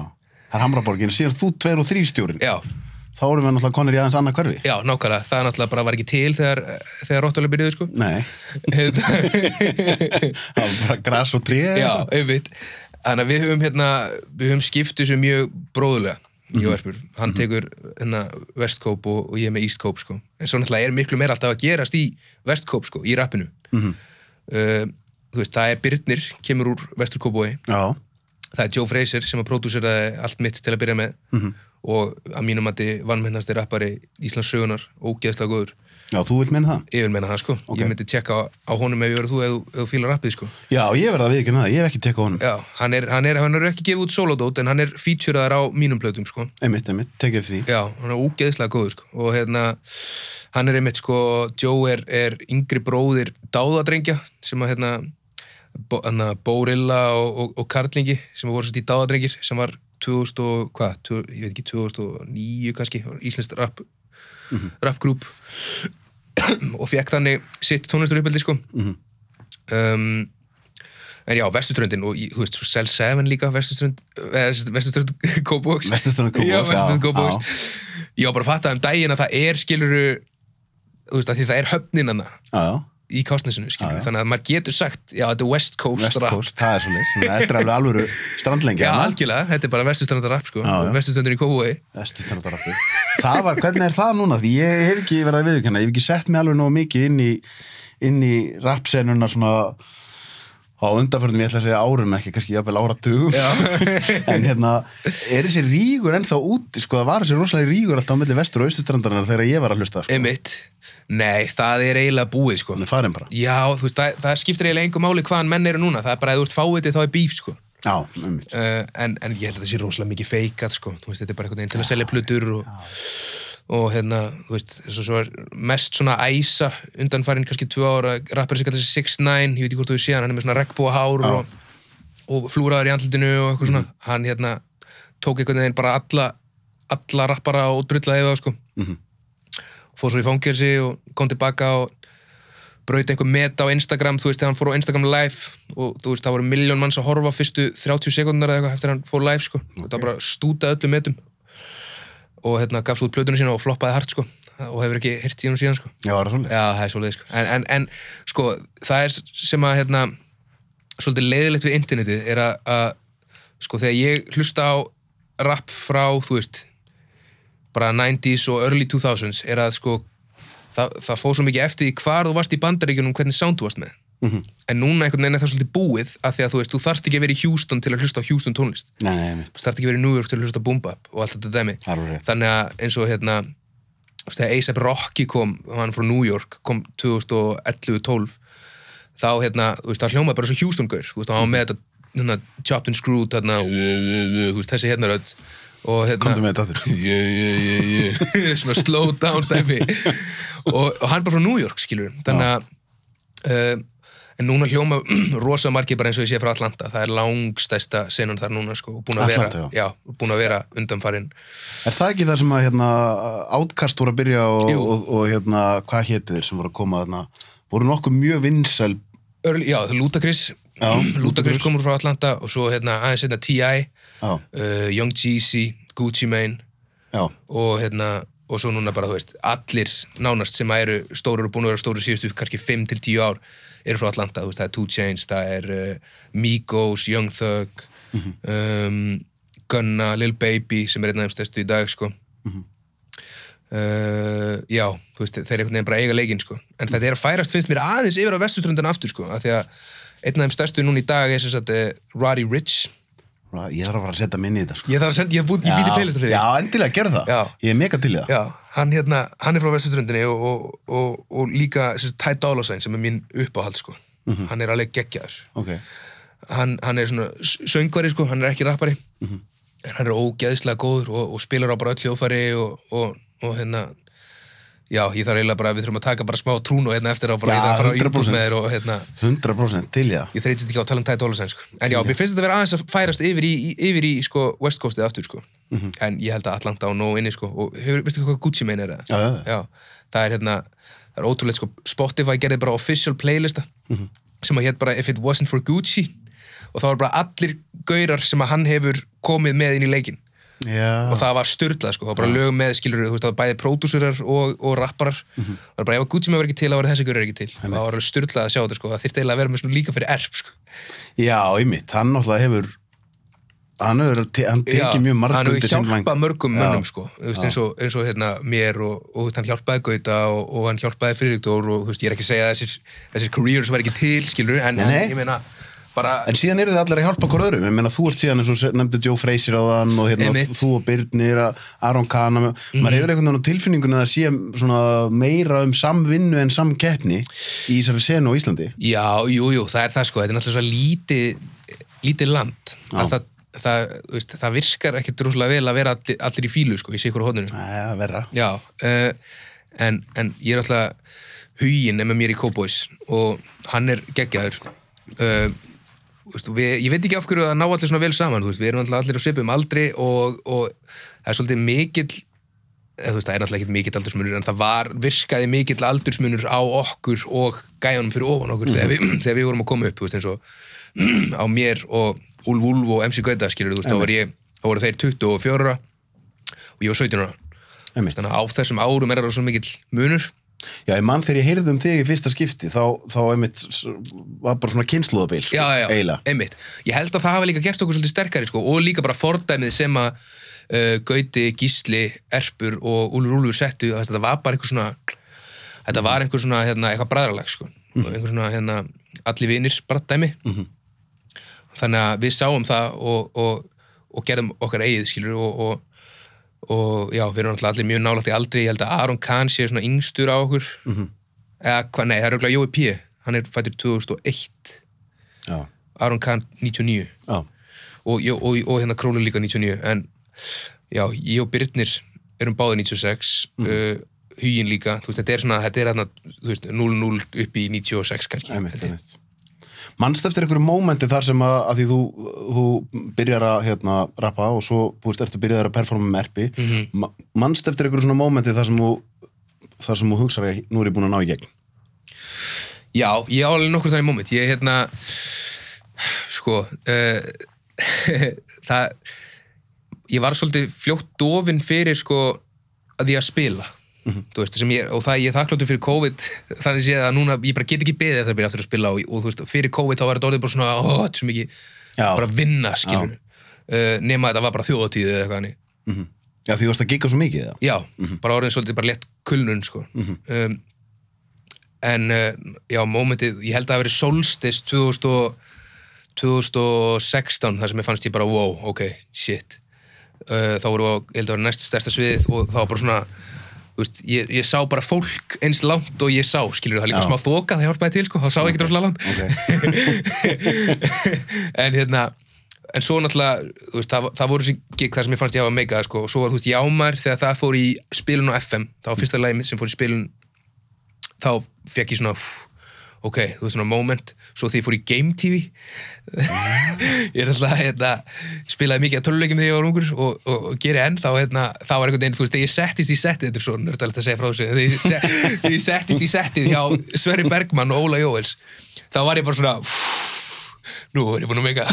[SPEAKER 1] Það er Hamraborgin, síðan þú tveir og þrý stjórin.
[SPEAKER 2] Já,
[SPEAKER 1] Þá erum við náttúrulega konir í aðeins annað hverfi.
[SPEAKER 2] Já, nákvæmlega, það er náttúrulega bara var ekki til þegar, þegar Rottweiler byrjuði, sko.
[SPEAKER 1] Nei,
[SPEAKER 2] Hérna,
[SPEAKER 1] það var bara græs og tré.
[SPEAKER 2] Já, einmitt. Þannig að við höfum hérna, við höfum skipt þessu mjög bróðulega, ég og Erpur. Hann tekur hérna Vestkóp og, og ég með Eastkóp, sko. En svo náttúrulega er miklu meira alltaf að gerast í Vestkóp, sko, í rappinu.
[SPEAKER 1] Mhm.
[SPEAKER 2] uh, þú veist, það er Byrnir, kemur úr Vesturkópói.
[SPEAKER 1] Já.
[SPEAKER 2] Það er Joe Fraser sem að pródúseraði allt mitt til að byrja með.
[SPEAKER 1] Mhm.
[SPEAKER 2] Og að mínum að þið vannmennasti rappari Íslands sögunar, ógeðslega góður.
[SPEAKER 1] Já, þú vilt meina það?
[SPEAKER 2] Ég vil meina það sko,
[SPEAKER 1] Ok.
[SPEAKER 2] ég myndi tjekka á, á honum ef ég verið þú ef, þú- fílar rappið sko
[SPEAKER 1] Já, ég verði að við ekki það, ég hef ekki tekað honum.
[SPEAKER 2] Já, hann er, hann er, hann er ekki gefið út solodót en hann er featureðar á mínum plötum sko
[SPEAKER 1] Einmitt, einmitt, tekið því.
[SPEAKER 2] Já, hann er úgeðslega góður sko og hérna, hann er einmitt sko Joe er, er yngri bróðir dáðadrengja sem að hérna Bo, hana, Bórilla og, og, og Karlingi sem voru sérst í dáðadrengir sem var 2000 og, hvað, 2000, ég veit ekki 2009 kannski, íslenskt rap rapgrúp. Og fekk þannig sitt tónlistur uppeldi sko.
[SPEAKER 1] Mhm.
[SPEAKER 2] um, en já, Vesturströndin og þú veist, svo Cell 7 líka Kópavóks
[SPEAKER 1] Vesturströnd Kópavogs,
[SPEAKER 2] já, Vesturströnd
[SPEAKER 1] já,
[SPEAKER 2] Kópavóks ég á bara fatta um daginn að það er skiluru þú veist, að því það er höfnin hana
[SPEAKER 1] Já, já.
[SPEAKER 2] Í kásnesinu, skiluru,
[SPEAKER 1] Já, já.
[SPEAKER 2] þannig að maður getur sagt já, þetta er West Coast
[SPEAKER 1] West
[SPEAKER 2] rap
[SPEAKER 1] Coast, það er svolítið. Þetta er alveg alvöru strandlengja.
[SPEAKER 2] já,
[SPEAKER 1] þarna.
[SPEAKER 2] algjörlega, þetta er bara Vesturströndar rap sko. Vesturströndin í Kópavogi
[SPEAKER 1] Vesturstrandarappi. Það var, hvernig er það núna? Því ég hef ekki verið að viðurkenna, ég hef ekki sett mig alveg nógu mikið inn í, inn í rapsenuna svona á undanförnum, ég ætla að segja árum ekki, kannski jafnvel áratugum.
[SPEAKER 2] Já.
[SPEAKER 1] en hérna, er þessi rígur ennþá úti, sko, það var þessi rosalega rígur alltaf á milli vestur og austustrandarinnar þegar ég var að hlusta, sko.
[SPEAKER 2] Nei, það er eiginlega búið sko. Já, þú veist, það, það skiptir eiginlega engu máli hvaðan menn eru núna, það er bara að þú ert fáið þá er bíf sko
[SPEAKER 1] Já,
[SPEAKER 2] uh, en, en ég held að það sé rosalega mikið feikað sko, þú veist, þetta er bara einhvern veginn til að selja plutur og, og hérna, þú veist, þess að svo er mest svona æsa undanfærin kannski tvö ára, rappar sem kallar sig 6ix9ine, ég veit ekki hvort þú hefur séð hann, hann er með svona regnbúa hár
[SPEAKER 1] Já.
[SPEAKER 2] og, og flúraður í andlutinu og eitthvað svona, hann hérna tók einhvern veginn bara alla alla rappara og drullaði yfir það sko
[SPEAKER 1] Mhm.
[SPEAKER 2] fór svo í fangelsi og kom tilbaka og braut eitthvað meta á Instagram þú veist, þegar hann fór á Instagram live og þú veist, það voru miljón manns að horfa fyrstu 30 sekundar eða eitthvað eftir hann fór live sko. okay. það var bara stúta öllum metum og hérna gaf svo út plötunum sína og floppaði hart sko og hefur ekki hirt í hann síðan sko
[SPEAKER 1] Já, það svolítið.
[SPEAKER 2] Já, það er svolítið sko. en, en, en sko, það er sem að hérna, svolítið leiðilegt við internetið er að, að sko, þegar ég hlusta á rap frá, þú veist bara 90s og early 2000s er að sko það, það fór svo mikið eftir því hvar þú varst í bandaríkjunum hvernig sound þú varst með
[SPEAKER 1] Mhm.
[SPEAKER 2] en núna einhvern veginn er það svolítið búið að því að þú veist, þú þarft ekki að vera í Houston til að hlusta á Houston tónlist.
[SPEAKER 1] Nei, nei, einmitt.
[SPEAKER 2] þú þarft ekki að vera í New York til að hlusta á Boom Bap og allt þetta dæmi.
[SPEAKER 1] Rétt.
[SPEAKER 2] þannig að eins og hérna A$AP Rocky kom hann frá New York, kom 2011-12 þá hérna, þú veist, það hljómaði bara svo Houston-gaur, þú veist, hann var með þetta hérna, chopped and screwed, þarna þú veist, þessi hérna rödd. Og hérna svona slow down dæmi. Og, og hann bara frá New York skilur þannig að uh, en núna hljóma rosa margir bara eins og ég sé frá Atlanta. Það er langstæsta senan þar núna sko, búin að vera,
[SPEAKER 1] Atlanta,
[SPEAKER 2] já, búin að vera undanfarinn
[SPEAKER 1] Er það ekki það sem að hérna, Outcast voru að byrja og, og, og hérna, hvað hétu þeir sem voru að koma þarna? Voru nokkuð mjög vinsæl
[SPEAKER 2] Early, já, Ludacris.
[SPEAKER 1] Já,
[SPEAKER 2] Ludacris komur frá Atlanta og svo hérna aðeins hérna T.I.
[SPEAKER 1] Já,
[SPEAKER 2] Uh, Young Jeezy, Gucci Mane
[SPEAKER 1] já,
[SPEAKER 2] og hérna og svo núna bara, þú veist, allir nánast sem eru stórir og búin að vera stórir síðustu kannski 5 til 10 ár eru frá Atlanta, þú veist, það er 2 Chainz það er uh, Migos, Young Thug um, Gunna, Lil Baby sem er einn af þeim stærstu í dag, sko. Uh, já, þú veist, þeir eru einhvern veginn bara eiga leikinn, sko. En þetta er að færast, finnst mér aðeins yfir á vestuströndan aftur, sko, af því að einn af þeim stærstu núna í dag er sagt uh, Roddy Rich
[SPEAKER 1] ég þarf að fara að setja minni í þetta sko.
[SPEAKER 2] ég þarf að senda, ég búið, ég býti playlista fyrir því
[SPEAKER 1] Já, endilega, gerð það
[SPEAKER 2] Já.
[SPEAKER 1] Ég er mega til í það
[SPEAKER 2] Já, hann, hérna, hann er frá Vesturströndinni og, og, og, og líka Ty Dolla Sign sem er mín uppáhald sko. hann er alveg geggjaður
[SPEAKER 1] Ok,
[SPEAKER 2] hann, hann er svona söngvari sko, hann er ekki rappari
[SPEAKER 1] Mhm.
[SPEAKER 2] en hann er ógeðslega góður og, og spilar á bara öll hljóðfæri og, og, og hérna já, ég þarf eiginlega bara, við þurfum að taka bara smá trún og hérna eftir á bara,
[SPEAKER 1] Já,
[SPEAKER 2] ég þarf að fara á
[SPEAKER 1] 100%.
[SPEAKER 2] YouTube með þér og hérna
[SPEAKER 1] 100% til ég
[SPEAKER 2] ég þreytist ekki á að tala um tæði dólarsen sko. en já, mér finnst þetta að vera aðeins að færast yfir í, yfir í sko, West Coastið aftur sko.
[SPEAKER 1] Mhm.
[SPEAKER 2] en ég held að Atlanta á nóg inni sko. og hefur, veistu hvað Gucci mein er það?
[SPEAKER 1] Já, já, já.
[SPEAKER 2] það er hérna það er ótrúlega sko, Spotify gerði bara official playlista
[SPEAKER 1] Mhm.
[SPEAKER 2] sem að hétt bara If It Wasn't For Gucci og það var bara allir gaurar sem að hann hefur komið með inn í leikin
[SPEAKER 1] Já,
[SPEAKER 2] og það var styrlað sko, það var bara lög með skilur þú veist, það var bæði pródúsurar og, og rapparar.
[SPEAKER 1] Mhm.
[SPEAKER 2] það var bara ef að Gucci með var ekki til, þá var þessi gaurar ekki til. Það var alveg styrlað að sjá þetta sko, það þyrfti eiginlega að vera með svona líka fyrir erp sko.
[SPEAKER 1] Já einmitt, hann náttúrulega hefur hann hefur, hann tekið mjög marg
[SPEAKER 2] hann hefur hjálpað mörgum
[SPEAKER 1] Já.
[SPEAKER 2] mönnum sko, veist, eins og, eins og hérna, mér og, og veist, hann hjálpaði Gauta og, og hann hjálpaði Friðrikdór og þú veist, ég er ekki að segja að þessir, þessir careers var ekki til, skilur en,
[SPEAKER 1] Nei, nei.
[SPEAKER 2] en ég meina, bara
[SPEAKER 1] En síðan eru þið allir að hjálpa hver öðrum, ég meina þú ert síðan eins og nefndi Joe Frazier á þann og hérna,
[SPEAKER 2] Einmitt.
[SPEAKER 1] þú og Birnir, Aron Kahn maður hefur einhvern veginn á tilfinningunni að sé svona meira um samvinnu en samkeppni í þessari senu á Íslandi
[SPEAKER 2] Já, jú, jú, það er það sko, þetta er náttúrulega svo lítið, lítið land. Það, það, veist, það virkar ekki drúslega vel að vera allir, allir í fílu sko, í sikur
[SPEAKER 1] verra
[SPEAKER 2] Já, uh, en, en ég er náttúrulega, huginn með mér í Cowboys og hann er geggjaður. Uh, veist, við, ég veit ekki af hverju að ná allir svona vel saman, veist, við erum allir á svipum aldri og, og það er svolítið mikill eða, veist, það er náttúrulega ekkert mikill aldursmunur en það var, virkaði mikill aldursmunur á okkur og gæjanum fyrir ofan okkur þegar, við, þegar við vorum að koma upp, eins og á mér og Úlf Úlf og MC Gauta skilur, þá var ég, þá voru þeir 24 ára og ég var 17 ára.
[SPEAKER 1] Einmitt.
[SPEAKER 2] þannig að á þessum árum er það svo mikill munur
[SPEAKER 1] Já, ég mann þegar ég heyrði um þig í fyrsta skipti þá, þá einmitt var bara svona kynnslóðabil sko,
[SPEAKER 2] já, já,
[SPEAKER 1] eiginlega
[SPEAKER 2] einmitt. Ég held að það hafa líka gert okkur svolítið sterkari sko, og líka bara fordæmið sem að uh, Gauti, Gísli, Erpur og Úlfur Úlfur settu, þess að þetta var bara einhver svona þetta var einhver svona hérna, eitthvað bræðralag sko, og einhver svona hérna, allir vinir bara dæmi. Þannig að við sáum það og, og, og gerðum okkar eigið skilur og, og, og já, við erum allir mjög nálægt í aldri, ég held að Aron Kahn sé svona yngstur á okkur. Eða hvað, nei, það er auðvitað Jói P. Hann er fættur 2001
[SPEAKER 1] Já,
[SPEAKER 2] Aron Kahn 99
[SPEAKER 1] já,
[SPEAKER 2] og, og, og, og hérna Królu líka 99 en já, ég og Byrnir erum báðið 96 uh, Huginn líka, þú veist, þetta er svona þetta er hérna, þú veist, 0-0 upp í 96 kannski.
[SPEAKER 1] Einmitt,
[SPEAKER 2] held
[SPEAKER 1] Manst eftir einhverju mómenti þar sem að, að því þú, þú byrjar að hérna, rappa og svo þú veist, ertu byrjar að performa með erpi mm
[SPEAKER 2] Mhm.
[SPEAKER 1] Manst eftir einhverju svona mómenti þar sem þú þar sem þú hugsar að nú er ég búin að ná í gegn?
[SPEAKER 2] Já, ég á alveg nokkur þannig moment ég hérna sko uh, það ég var svolítið fljótt dofin fyrir sko að ég að spila þú veist, sem ég, og það ég er þakkláttur fyrir COVID þannig séð að núna, ég bara get ekki beðið eftir að byrja aftur að spila og, og þú veist, fyrir COVID þá var þetta orðið bara svona, ó, þetta er svo mikið bara að vinna, skilur uh, nema að þetta var bara þjóðatíð eða eitthvað
[SPEAKER 1] mm Já, því varst að gigga svo mikið það
[SPEAKER 2] Já, bara orðin svolítið bara létt kulnun sko. um, en uh, já, mómentið, ég held að það hafi verið solstis 2000 og, 2016 þar sem ég fannst ég bara wow, ok, shit. Uh, þá voru, ég held að það var næst stærsta sviðið og það var bara svona veist, ég, ég sá bara fólk eins langt og ég sá, skilur það líka
[SPEAKER 1] Já.
[SPEAKER 2] smá þoka það hjálpaði til, sko, þá sá ég ekki droslega langt. En hérna en svo náttúrulega, veist, það, það voru þessi gig þar sem ég fannst ég hafa mega, sko, og svo var, þú veist, jámar þegar það fór í spilun á FM var fyrsta mitt sem fór í spilun þá fekk ég svona pff, ok, þú veist, svona moment svo því ég fór í Game TV ég er alltaf, hérna spilaði mikið að töluleikjum þegar ég var ungur og, og, og geri enn, þá, hérna, þá var einhvern veginn þú veist, þegar ég settist í settið, þetta er svo nördalegt að segja frá þessu þegar ég, se, þegar ég settist í settið hjá Sverri Bergmann og Óla Jóels þá var ég bara svona nú er ég búin að meika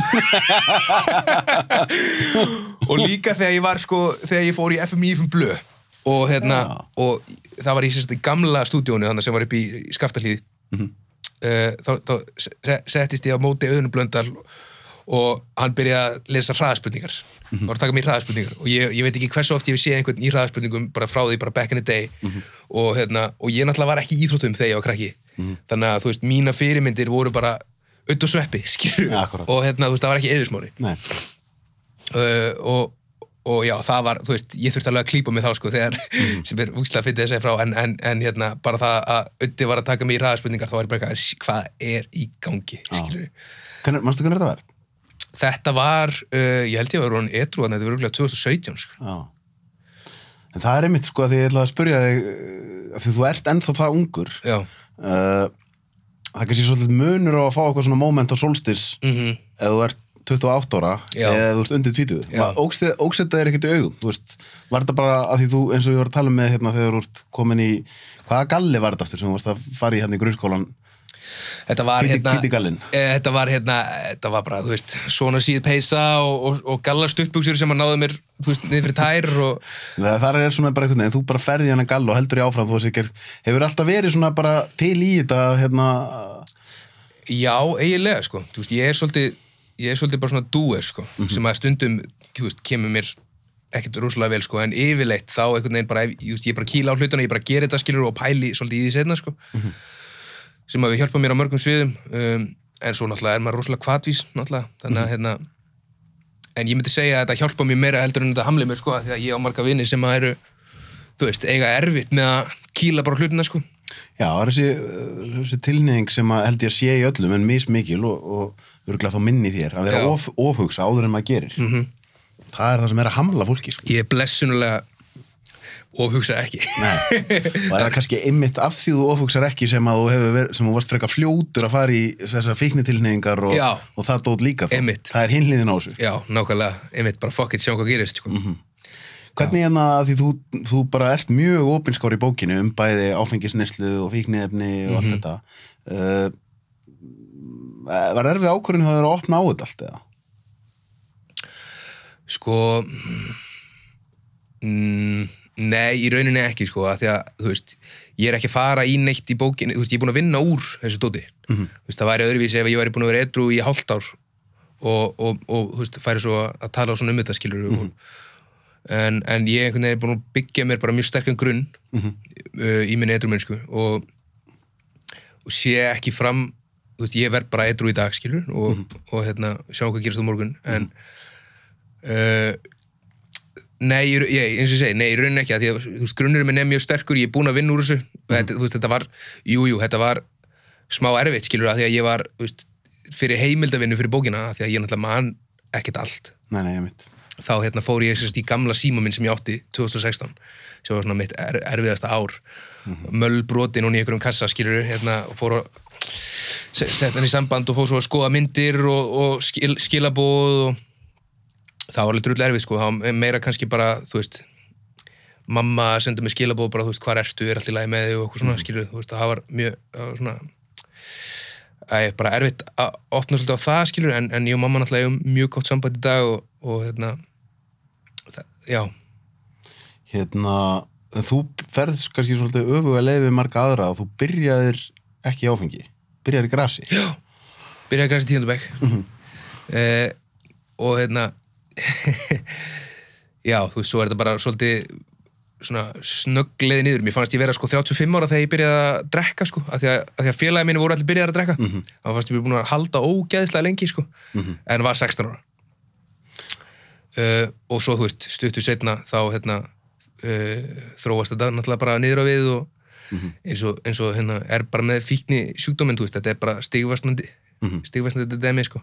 [SPEAKER 2] og líka þegar ég var sko, þegar ég fór í FMI FM Blö og hérna,
[SPEAKER 1] Já.
[SPEAKER 2] og það var í sérst gamla stúdíónu þannig sem var upp í, í Skaftahlíð
[SPEAKER 1] Mhm.
[SPEAKER 2] uh, þá, þá se- settist ég á móti auðunum blöndal og hann byrjaði að lesa hraðaspurningar.
[SPEAKER 1] Mhm.
[SPEAKER 2] var að taka mér hraðaspurningar. Og ég, ég veit ekki hversu oft ég hef séð einhvern í hraðaspurningum bara frá því bara back in the day.
[SPEAKER 1] Mhm.
[SPEAKER 2] og, hérna, og ég náttúrulega var ekki í íþróttum þegar ég var krakki. Þannig að þú veist, mína fyrirmyndir voru bara auð og sveppi, skilur
[SPEAKER 1] Ja,
[SPEAKER 2] og hérna, þú veist, það var ekki eðusmári
[SPEAKER 1] Nei,
[SPEAKER 2] uh, og, og já, það var, þú veist, ég þurfti alveg að klípa mig þá sko þegar,
[SPEAKER 1] Mhm.
[SPEAKER 2] sem er úkslega að finna þessi frá en, en, en hérna, bara það að Öddi var að taka mig í ræðaspurningar, þá var ég bara eitthvað, "Sh, hvað er í gangi, skilur
[SPEAKER 1] Hvernig, manstu hvernig þetta var?
[SPEAKER 2] Þetta var, uh, ég held ég að vera hann etru, þetta var rúglega 2017 sko.
[SPEAKER 1] Já. En það er einmitt sko að ég ætla að spyrja þig uh, að því þú ert ennþá það ungur
[SPEAKER 2] Já,
[SPEAKER 1] uh, það kannski svolítið munur á að fá eitthvað svona moment á solstis
[SPEAKER 2] mhm,
[SPEAKER 1] ef þú ert 28 ára
[SPEAKER 2] Já.
[SPEAKER 1] eða ert undir 20
[SPEAKER 2] Já.
[SPEAKER 1] ógsetta er ekkert í augum veist, var þetta bara að því þú eins og ég var að tala með hérna þegar þú ert komin í hvaða galli var þetta aftur sem þú varst að fara í hérna í grunnskólan
[SPEAKER 2] þetta var
[SPEAKER 1] Hvíti-
[SPEAKER 2] hérna
[SPEAKER 1] hvíti gallinn.
[SPEAKER 2] eh, Þetta var hérna, þetta var bara, þú veist svona síð peysa og, og, og galla stuttbuxur sem að náðu mér, þú veist, niður fyrir tær og
[SPEAKER 1] það þar er svona bara einhvern veginn, þú bara ferði hérna gall og heldur í áfram þú veist, gert, hefur alltaf verið svona bara til í þetta hérna
[SPEAKER 2] Já, eiginlega, sko. Þú veist, ég er svolítið, ég er svolítið bara svona doer, sko, sem að stundum, veist, kemur mér ekkert rosalega vel, sko, en yfirleitt þá einhvern veginn bara, veist, ég bara kýla á hlutuna, ég bara gera þetta, skilur, og pæli svolítið í því setna, sko, sem að við hjálpa mér á mörgum sviðum, um, en svo náttúrulega er maður rosalega kvatvís, náttúrulega, þannig að, hérna, en ég myndi segja að þetta hjálpa mér meira heldur en þetta hamli mér, sko, því að ég á marga vini sem að eru, þú veist, eiga erfitt með að kýla bara á hlutina, sko.
[SPEAKER 1] Já, það er þessi, uh, þessi tilneying sem að held ég að sé í öllum en mismikil og, og örgulega þá minni þér að vera of, ofhugsa áður en maður gerir
[SPEAKER 2] Mhm.
[SPEAKER 1] það er það sem er að hamla fólki sko.
[SPEAKER 2] Ég er blessunulega og hugsa ekki.
[SPEAKER 1] Það er kannski einmitt af því þú ofhugsar ekki sem að þú hefur verið, sem þú varst frekar fljótur að fara í þessar fíknitilneyingar og, og það dót líka þá.
[SPEAKER 2] Einmitt.
[SPEAKER 1] það er hinliðin á þessu
[SPEAKER 2] Já, nákvæmlega, einmitt bara fuck it, sjáum hvað gerist sko.
[SPEAKER 1] Hvernig hérna að því þú, þú bara ert mjög opinskár í bókinu um bæði áfengisneslu og fíkniefni og allt þetta uh, var erfið ákvörðin það að opna á þetta allt eða?
[SPEAKER 2] Sko mm, Nei, í rauninni ekki sko, af því að, þú veist ég er ekki að fara í neitt í bókinni þú veist, ég er búin að vinna úr þessu dóti
[SPEAKER 1] Mhm.
[SPEAKER 2] þú veist, það væri öðruvísi ef ég væri búin að vera edru í hálft ár og, og, og þú veist, færi svo að tala svona um þetta skilur
[SPEAKER 1] Mhm.
[SPEAKER 2] En, en ég einhvern veginn er búin að byggja mér bara mjög sterkan grunn
[SPEAKER 1] Mhm.
[SPEAKER 2] uh, í minni edru mennsku og, og sé ekki fram þú veist, ég verð bara edru í dag skilur og,
[SPEAKER 1] Mhm.
[SPEAKER 2] og hérna, sjá hvað gerist á morgun. En uh, Nei, ég, ég, eins og ég segi, nei, í rauninni ekki að því að þú veist, grunnurinn minn er mjög sterkur, ég er búinn að vinna úr þessu. Og þetta, þú veist, þetta var, jú, jú, þetta var smá erfitt, skilur, að því að ég var veist, fyrir heimildavinnu fyrir bókina að því að ég náttúrulega man ekkert allt.
[SPEAKER 1] Nei, nei, ég mitt
[SPEAKER 2] þá hérna fór ég sérst í gamla síma minn sem ég átti 2016, sem var svona mitt er, erfiðasta ár. Mm -hmm. möllbrotin og einhverjum kassa, skilur, hérna og fór að se- setja hann í samband og fór svo að skoða myndir og, og skil, skilabóð og það var alveg drull erfið sko, það var meira kannski bara, þú veist mamma sendi mig skilabóð bara, þú veist, hvað ertu, er allt í lagi með þig og eitthvað svona, skilur, þú veist, það var mjög svona Æ, bara erfitt að opna svolítið á það skilur en, en ég og mamma náttúrulega eigum mjög gott samband í dag og, og hérna það, já,
[SPEAKER 1] Hérna, þú ferðs kannski svolítið öfuga leið við marga aðra og þú byrjaðir ekki í áfengi byrjaðir í grasi.
[SPEAKER 2] Já byrjaði að græsa tíundabæk mm og hérna já, þú veist, svo er þetta bara svolítið svona snöggleði niður. Mér fannst ég vera sko 35 ára þegar ég byrjaði að drekka sko, af því að, að, því að félagi mínu voru allir byrjaði að drekka.
[SPEAKER 1] Mhm.
[SPEAKER 2] þá fannst ég búin að halda ógeðslega lengi sko
[SPEAKER 1] Mhm.
[SPEAKER 2] en var 16 ára uh, og svo þú veist stuttu setna þá hérna uh, þróast þetta náttúrulega bara niður á við og eins og, eins og hérna, er bara með fíkni sjúkdóminn, þetta er bara stigvastnandi
[SPEAKER 1] Mhm.
[SPEAKER 2] stigvastandi dæmi sko.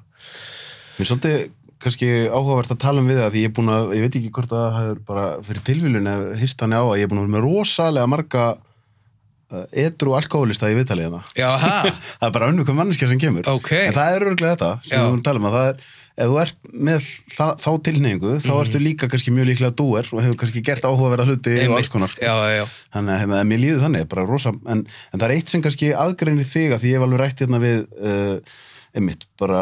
[SPEAKER 1] Mér er svolítið kannski áhugavert að tala um við það því ég er búin að, ég veit ekki hvort að það hefur bara fyrir tilvílun eða hýst hann á að ég er búin að vera með rosalega marga uh, edru alkoholista í viðtalið hérna. Það er bara önnur hvað manneskja sem kemur.
[SPEAKER 2] Ok.
[SPEAKER 1] En það er örgulega þetta sem við vorum að tala um að það er ef þú ert með það, þá tilneyingu þá
[SPEAKER 2] Mhm.
[SPEAKER 1] ertu líka kannski mjög líklega dúer og hefur kannski gert áhugaverða hluti og alls konar.
[SPEAKER 2] Já, já,
[SPEAKER 1] þannig að hérna, mér líður þannig bara rosa, en, en það er eitt sem kannski aðgreinir þig að því ég hef alveg rætt hérna við uh, einmitt, bara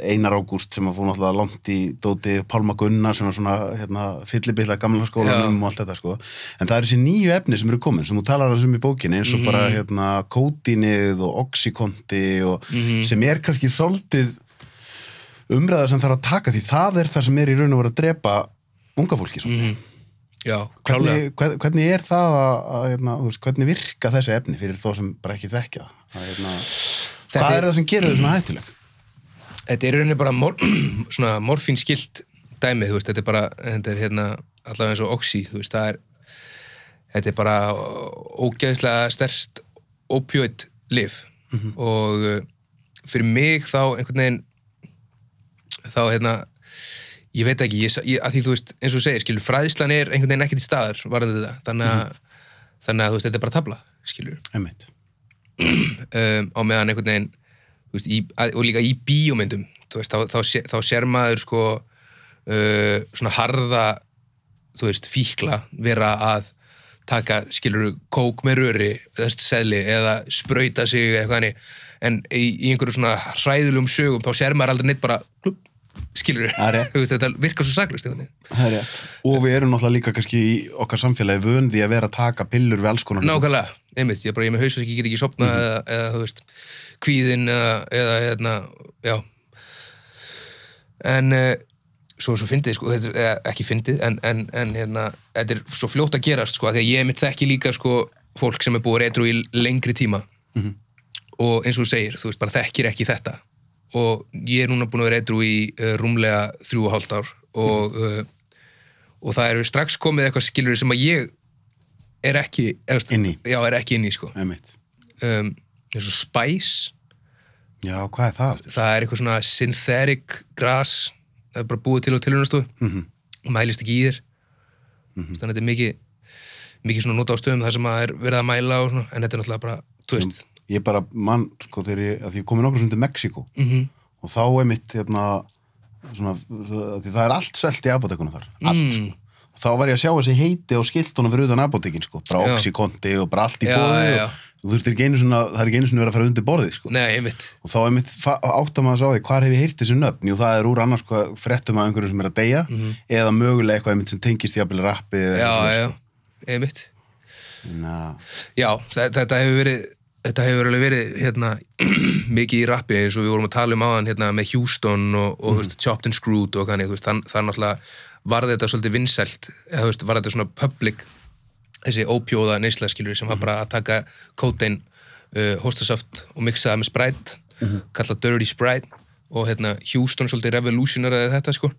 [SPEAKER 1] Einar Ágúst sem að fór náttúrulega langt í dóti Pálma Gunnar sem var svona hérna, fyllibilla gamla skólanum og allt þetta sko. En það er þessi nýju efni sem eru komin sem þú talar um í bókinni eins og bara hérna kótínið og oxykonti og
[SPEAKER 2] Mhm.
[SPEAKER 1] sem er kannski svolítið umræða sem þarf að taka því það er það sem er í raun og vera að drepa unga fólki svona
[SPEAKER 2] mm já, klálega.
[SPEAKER 1] hvernig, hvern- hvernig er það að, að hérna, þú veist, hvernig virka þessi efni fyrir þá sem bara ekki þekkja? Að, hérna, hvað
[SPEAKER 2] er-
[SPEAKER 1] það sem gerir þau svona hættileg?
[SPEAKER 2] þetta er rauninni bara mor, svona morfínskilt dæmi, þú veist, þetta er bara þetta er hérna, allavega eins og oxy þú veist, það er þetta er bara ógeðslega stert opioid lif og uh, fyrir mig þá einhvern veginn þá hérna ég veit ekki, ég, ég, að því þú veist eins og þú segir, skilur, fræðslan er einhvern veginn ekkert í staðar varðandi þetta, þannig að þannig að þú veist, þetta er bara tabla, skilur. Um, á meðan einhvern veginn veist, í, að, og líka í bíómyndum veist, þá, þá, sé- þá sér maður sko uh, svona harða þú veist, fíkla vera að taka, skilur, kók með röri þess seðli eða sprauta sig eða eitthvað hannig en í, í einhverju svona hræðulegum sögum þá sér maður aldrei neitt bara klubb, skilur,
[SPEAKER 1] Það rétt.
[SPEAKER 2] þú veist, þetta virkar svo
[SPEAKER 1] rétt. Og við erum náttúrulega líka kannski í okkar samfélagi vön því að vera að taka pillur við alls konar.
[SPEAKER 2] Nákvæmlega, einmitt, ég er bara, ég með hausverk, ég get ekki sopnað eða, eða, þú veist, kvíðin eða, eða, hérna, já. En uh, svo, svo fyndið, sko, þetta, er- eða, ekki fyndið, en, en, en, hérna, þetta er svo fljótt að gerast, sko, af því að ég mitt þekki líka, sko, fólk sem er búið reyndru í lengri tíma og eins og þú segir, þú veist, bara þekkir ekki þetta og ég er núna búin að vera reyndru í uh, rúmlega þrjú og hálft ár og, uh, og það eru strax komið eitthvað skilur sem að ég er ekki eða, veist,
[SPEAKER 1] Inn í.
[SPEAKER 2] já, er ekki inn í sko. Um, eins og Spice
[SPEAKER 1] Já, hvað er það aftur?
[SPEAKER 2] það er eitthvað svona synthetic grass það er bara búið til á tilhjónastofu
[SPEAKER 1] Mm -hmm.
[SPEAKER 2] og mælist ekki í þér þannig að þetta er mikið mikið svona nota á stöðum þar sem að er verið að mæla og svona, en þetta er náttúrulega bara, þú veist
[SPEAKER 1] Ég bara mann, sko, þegar ég, að ég komið nokkur sem til Mexíkó
[SPEAKER 2] mm -hmm.
[SPEAKER 1] og þá er mitt, hérna, svona, það er allt selt í apotekunum þar. Allt,
[SPEAKER 2] Mm.
[SPEAKER 1] sko. Og þá var ég að sjá þessi heiti og skiltunum fyrir utan apotekin, sko. Bara
[SPEAKER 2] Já.
[SPEAKER 1] oxykonti og bara allt í
[SPEAKER 2] Já,
[SPEAKER 1] bóði.
[SPEAKER 2] já, já.
[SPEAKER 1] og Þú þurftir ekki einu svona, það er ekki einu svona verið að fara undir borðið, sko.
[SPEAKER 2] nei, einmitt
[SPEAKER 1] og þá er mitt áttam að sá því hvar hef ég heyrt þessu nöfn jú það er úr annars hvað frettum af einhverju sem er að deyja eða mögulega eitthvað einmitt sem tengist jafnvel rappi eða
[SPEAKER 2] já,
[SPEAKER 1] eitthvað
[SPEAKER 2] já, einmitt
[SPEAKER 1] sko. Ná,
[SPEAKER 2] Já, þe- þetta hefur verið þetta hefur alveg verið hérna, mikið í rappi eins og við vorum að tala um áðan hérna, með Houston og, og mm. Chopped and Screwed og veist, þann, þann náttúrulega var þetta svolítið vinsælt eða veist, var þetta svona public þessi ópjóða neysla skilur sem var bara að taka kótein uh, hostasaft og mixaða með Sprite kallað Dirty Sprite og hérna Houston svolítið revolutionaraði þetta sko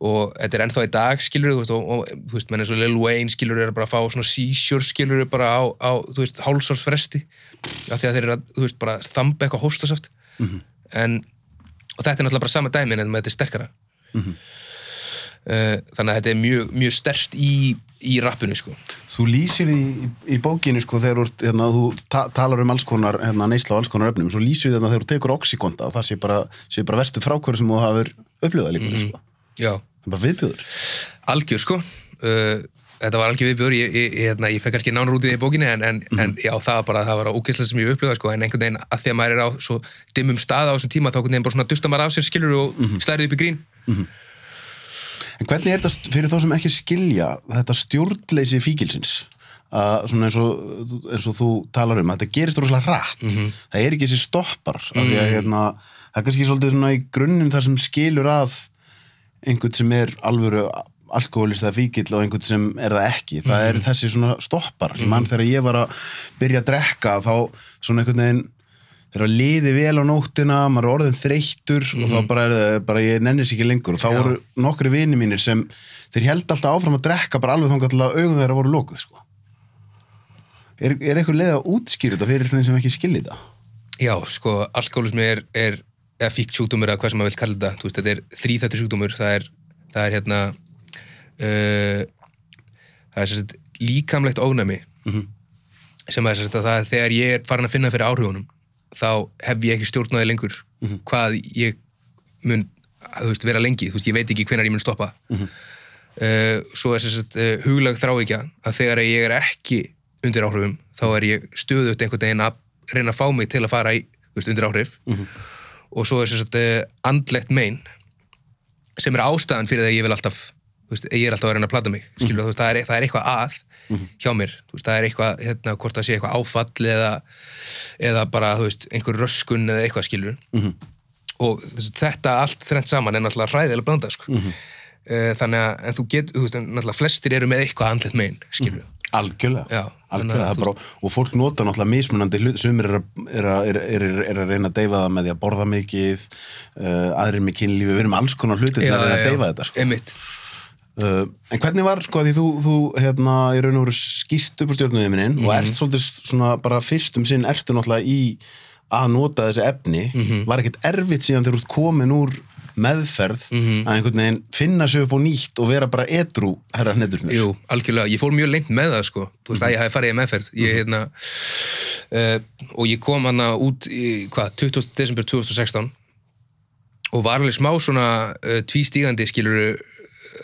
[SPEAKER 2] og þetta er ennþá í dag skilur og, og þú veist, menn eins og Lil Wayne skilur er bara að fá svona seizure skilur bara á, á þú veist, hálsars fresti af því að þeir eru að, þú veist, bara þamba eitthvað hóstasaft. En, og þetta er náttúrulega bara sama dæmin en þetta er sterkara. Uh, þannig að þetta er mjög, mjög sterkt í, í rappinu sko.
[SPEAKER 1] Þú lýsir í, í, í bókinni sko þegar ert, hérna, þú ta talar um alls konar hérna, neysla og alls konar öfnum svo lýsir þarna þegar þú tekur oxykonta og það sé bara, sé bara verstu frákvöru sem þú hafur upplifað líka
[SPEAKER 2] Mhm.
[SPEAKER 1] sko.
[SPEAKER 2] Já,
[SPEAKER 1] það er bara viðbjöður
[SPEAKER 2] algjör sko. Uh, þetta var algjör viðbjör ég, ég, ég, hérna, ég fekk kannski nánar út í því í bókinni en, en, en já, það var bara, það var ógeðslega sem ég upplifa sko, en einhvern veginn að því að maður er á svo dimmum stað á þessum tíma, þá einhvern veginn bara svona dusta maður af sér skilur og mm slærið upp í grín.
[SPEAKER 1] En hvernig er þetta fyrir þá sem ekki skilja þetta stjórnleysi fíkilsins að svona eins og, eins og þú talar um að þetta gerist rosalega hratt. Það er ekki þessi stoppar af því að hérna, það er kannski svolítið svona í grunninn þar sem skilur að einhvern sem er alvöru alkoholist eða fíkil og einhvern sem er það ekki það er þessi svona stoppar mm mann þegar ég var að byrja að drekka þá svona einhvern veginn þegar að liði vel á nóttina, maður er orðin þreyttur og þá bara, er, bara ég nennis ekki lengur og þá
[SPEAKER 2] Já.
[SPEAKER 1] voru nokkri vini mínir sem þeir held alltaf áfram að drekka bara alveg þangað til að augum þeirra voru lokuð sko. er, er eitthvað leið að útskýra þetta fyrir þeim sem ekki skilji þetta?
[SPEAKER 2] Já, sko, alkoholismi er, er eða fíkt sjúkdómur eða hvað sem maður vil kalla þetta veist, þetta er þrýþættu sjúkdómur það er, það er hérna uh, það er sérst líkamlegt ónæmi sem er sérst að það er þegar ég er farin að finna fyrir áhrifunum þá hef ég ekki stjórnaði lengur hvað ég mun veist, vera lengi, veist, ég veit ekki hvenær ég mun stoppa. Uh, svo er sérst uh, huglag þráíkja að þegar ég er ekki undir áhrifum þá er ég stöðut einhvern veginn að reyna að fá mig til að fara í undir áhrif. Og svo er sérst uh, andlegt mein sem er ástæðan fyrir það að ég vil alltaf veist, ég er alltaf að reyna að plata mig skilur, þú veist, það, er, það er eitthvað að hjá mér veist, það er eitthvað, hérna, hvort það sé eitthvað áfall eða, eða bara, þú veist, einhver röskun eða eitthvað skilur og þess, þetta allt þrennt saman er náttúrulega hræðilega blanda sko. Uh, þannig að, en þú getur, þú veist, náttúrulega flestir eru með eitthvað andlet megin, skilur
[SPEAKER 1] Algjörlega,
[SPEAKER 2] Já,
[SPEAKER 1] Algjörlega
[SPEAKER 2] að
[SPEAKER 1] er bara, og fólk nota náttúrulega mismunandi hlut, sumir er, að- er, að- er, er, að reyna að deyfa það með því að borða mikið uh, aðrir með kynlífi, við erum alls konar hluti til að reyna að deyfa þetta sko.
[SPEAKER 2] Einmitt,
[SPEAKER 1] uh, en hvernig var, sko, því þú, þú hérna, í raun og veru skýst upp á stjórnuðiminin og ert svolítið svona bara fyrst um sinn, ertu náttúrulega í að nota þessi efni. Var ekkert erfitt síðan þegar þú ert komin úr meðferð að einhvern veginn finna sig upp á nýtt og vera bara edru herra hnettur mér
[SPEAKER 2] jú, algjörlega, ég fór mjög lengt með það, sko, þú veist, að ég hafi farið í meðferð. Ég, hérna uh, og ég kom hana út í, hvað, 20. desember 2016 og var alveg smá svona uh, tvístígandi, skilur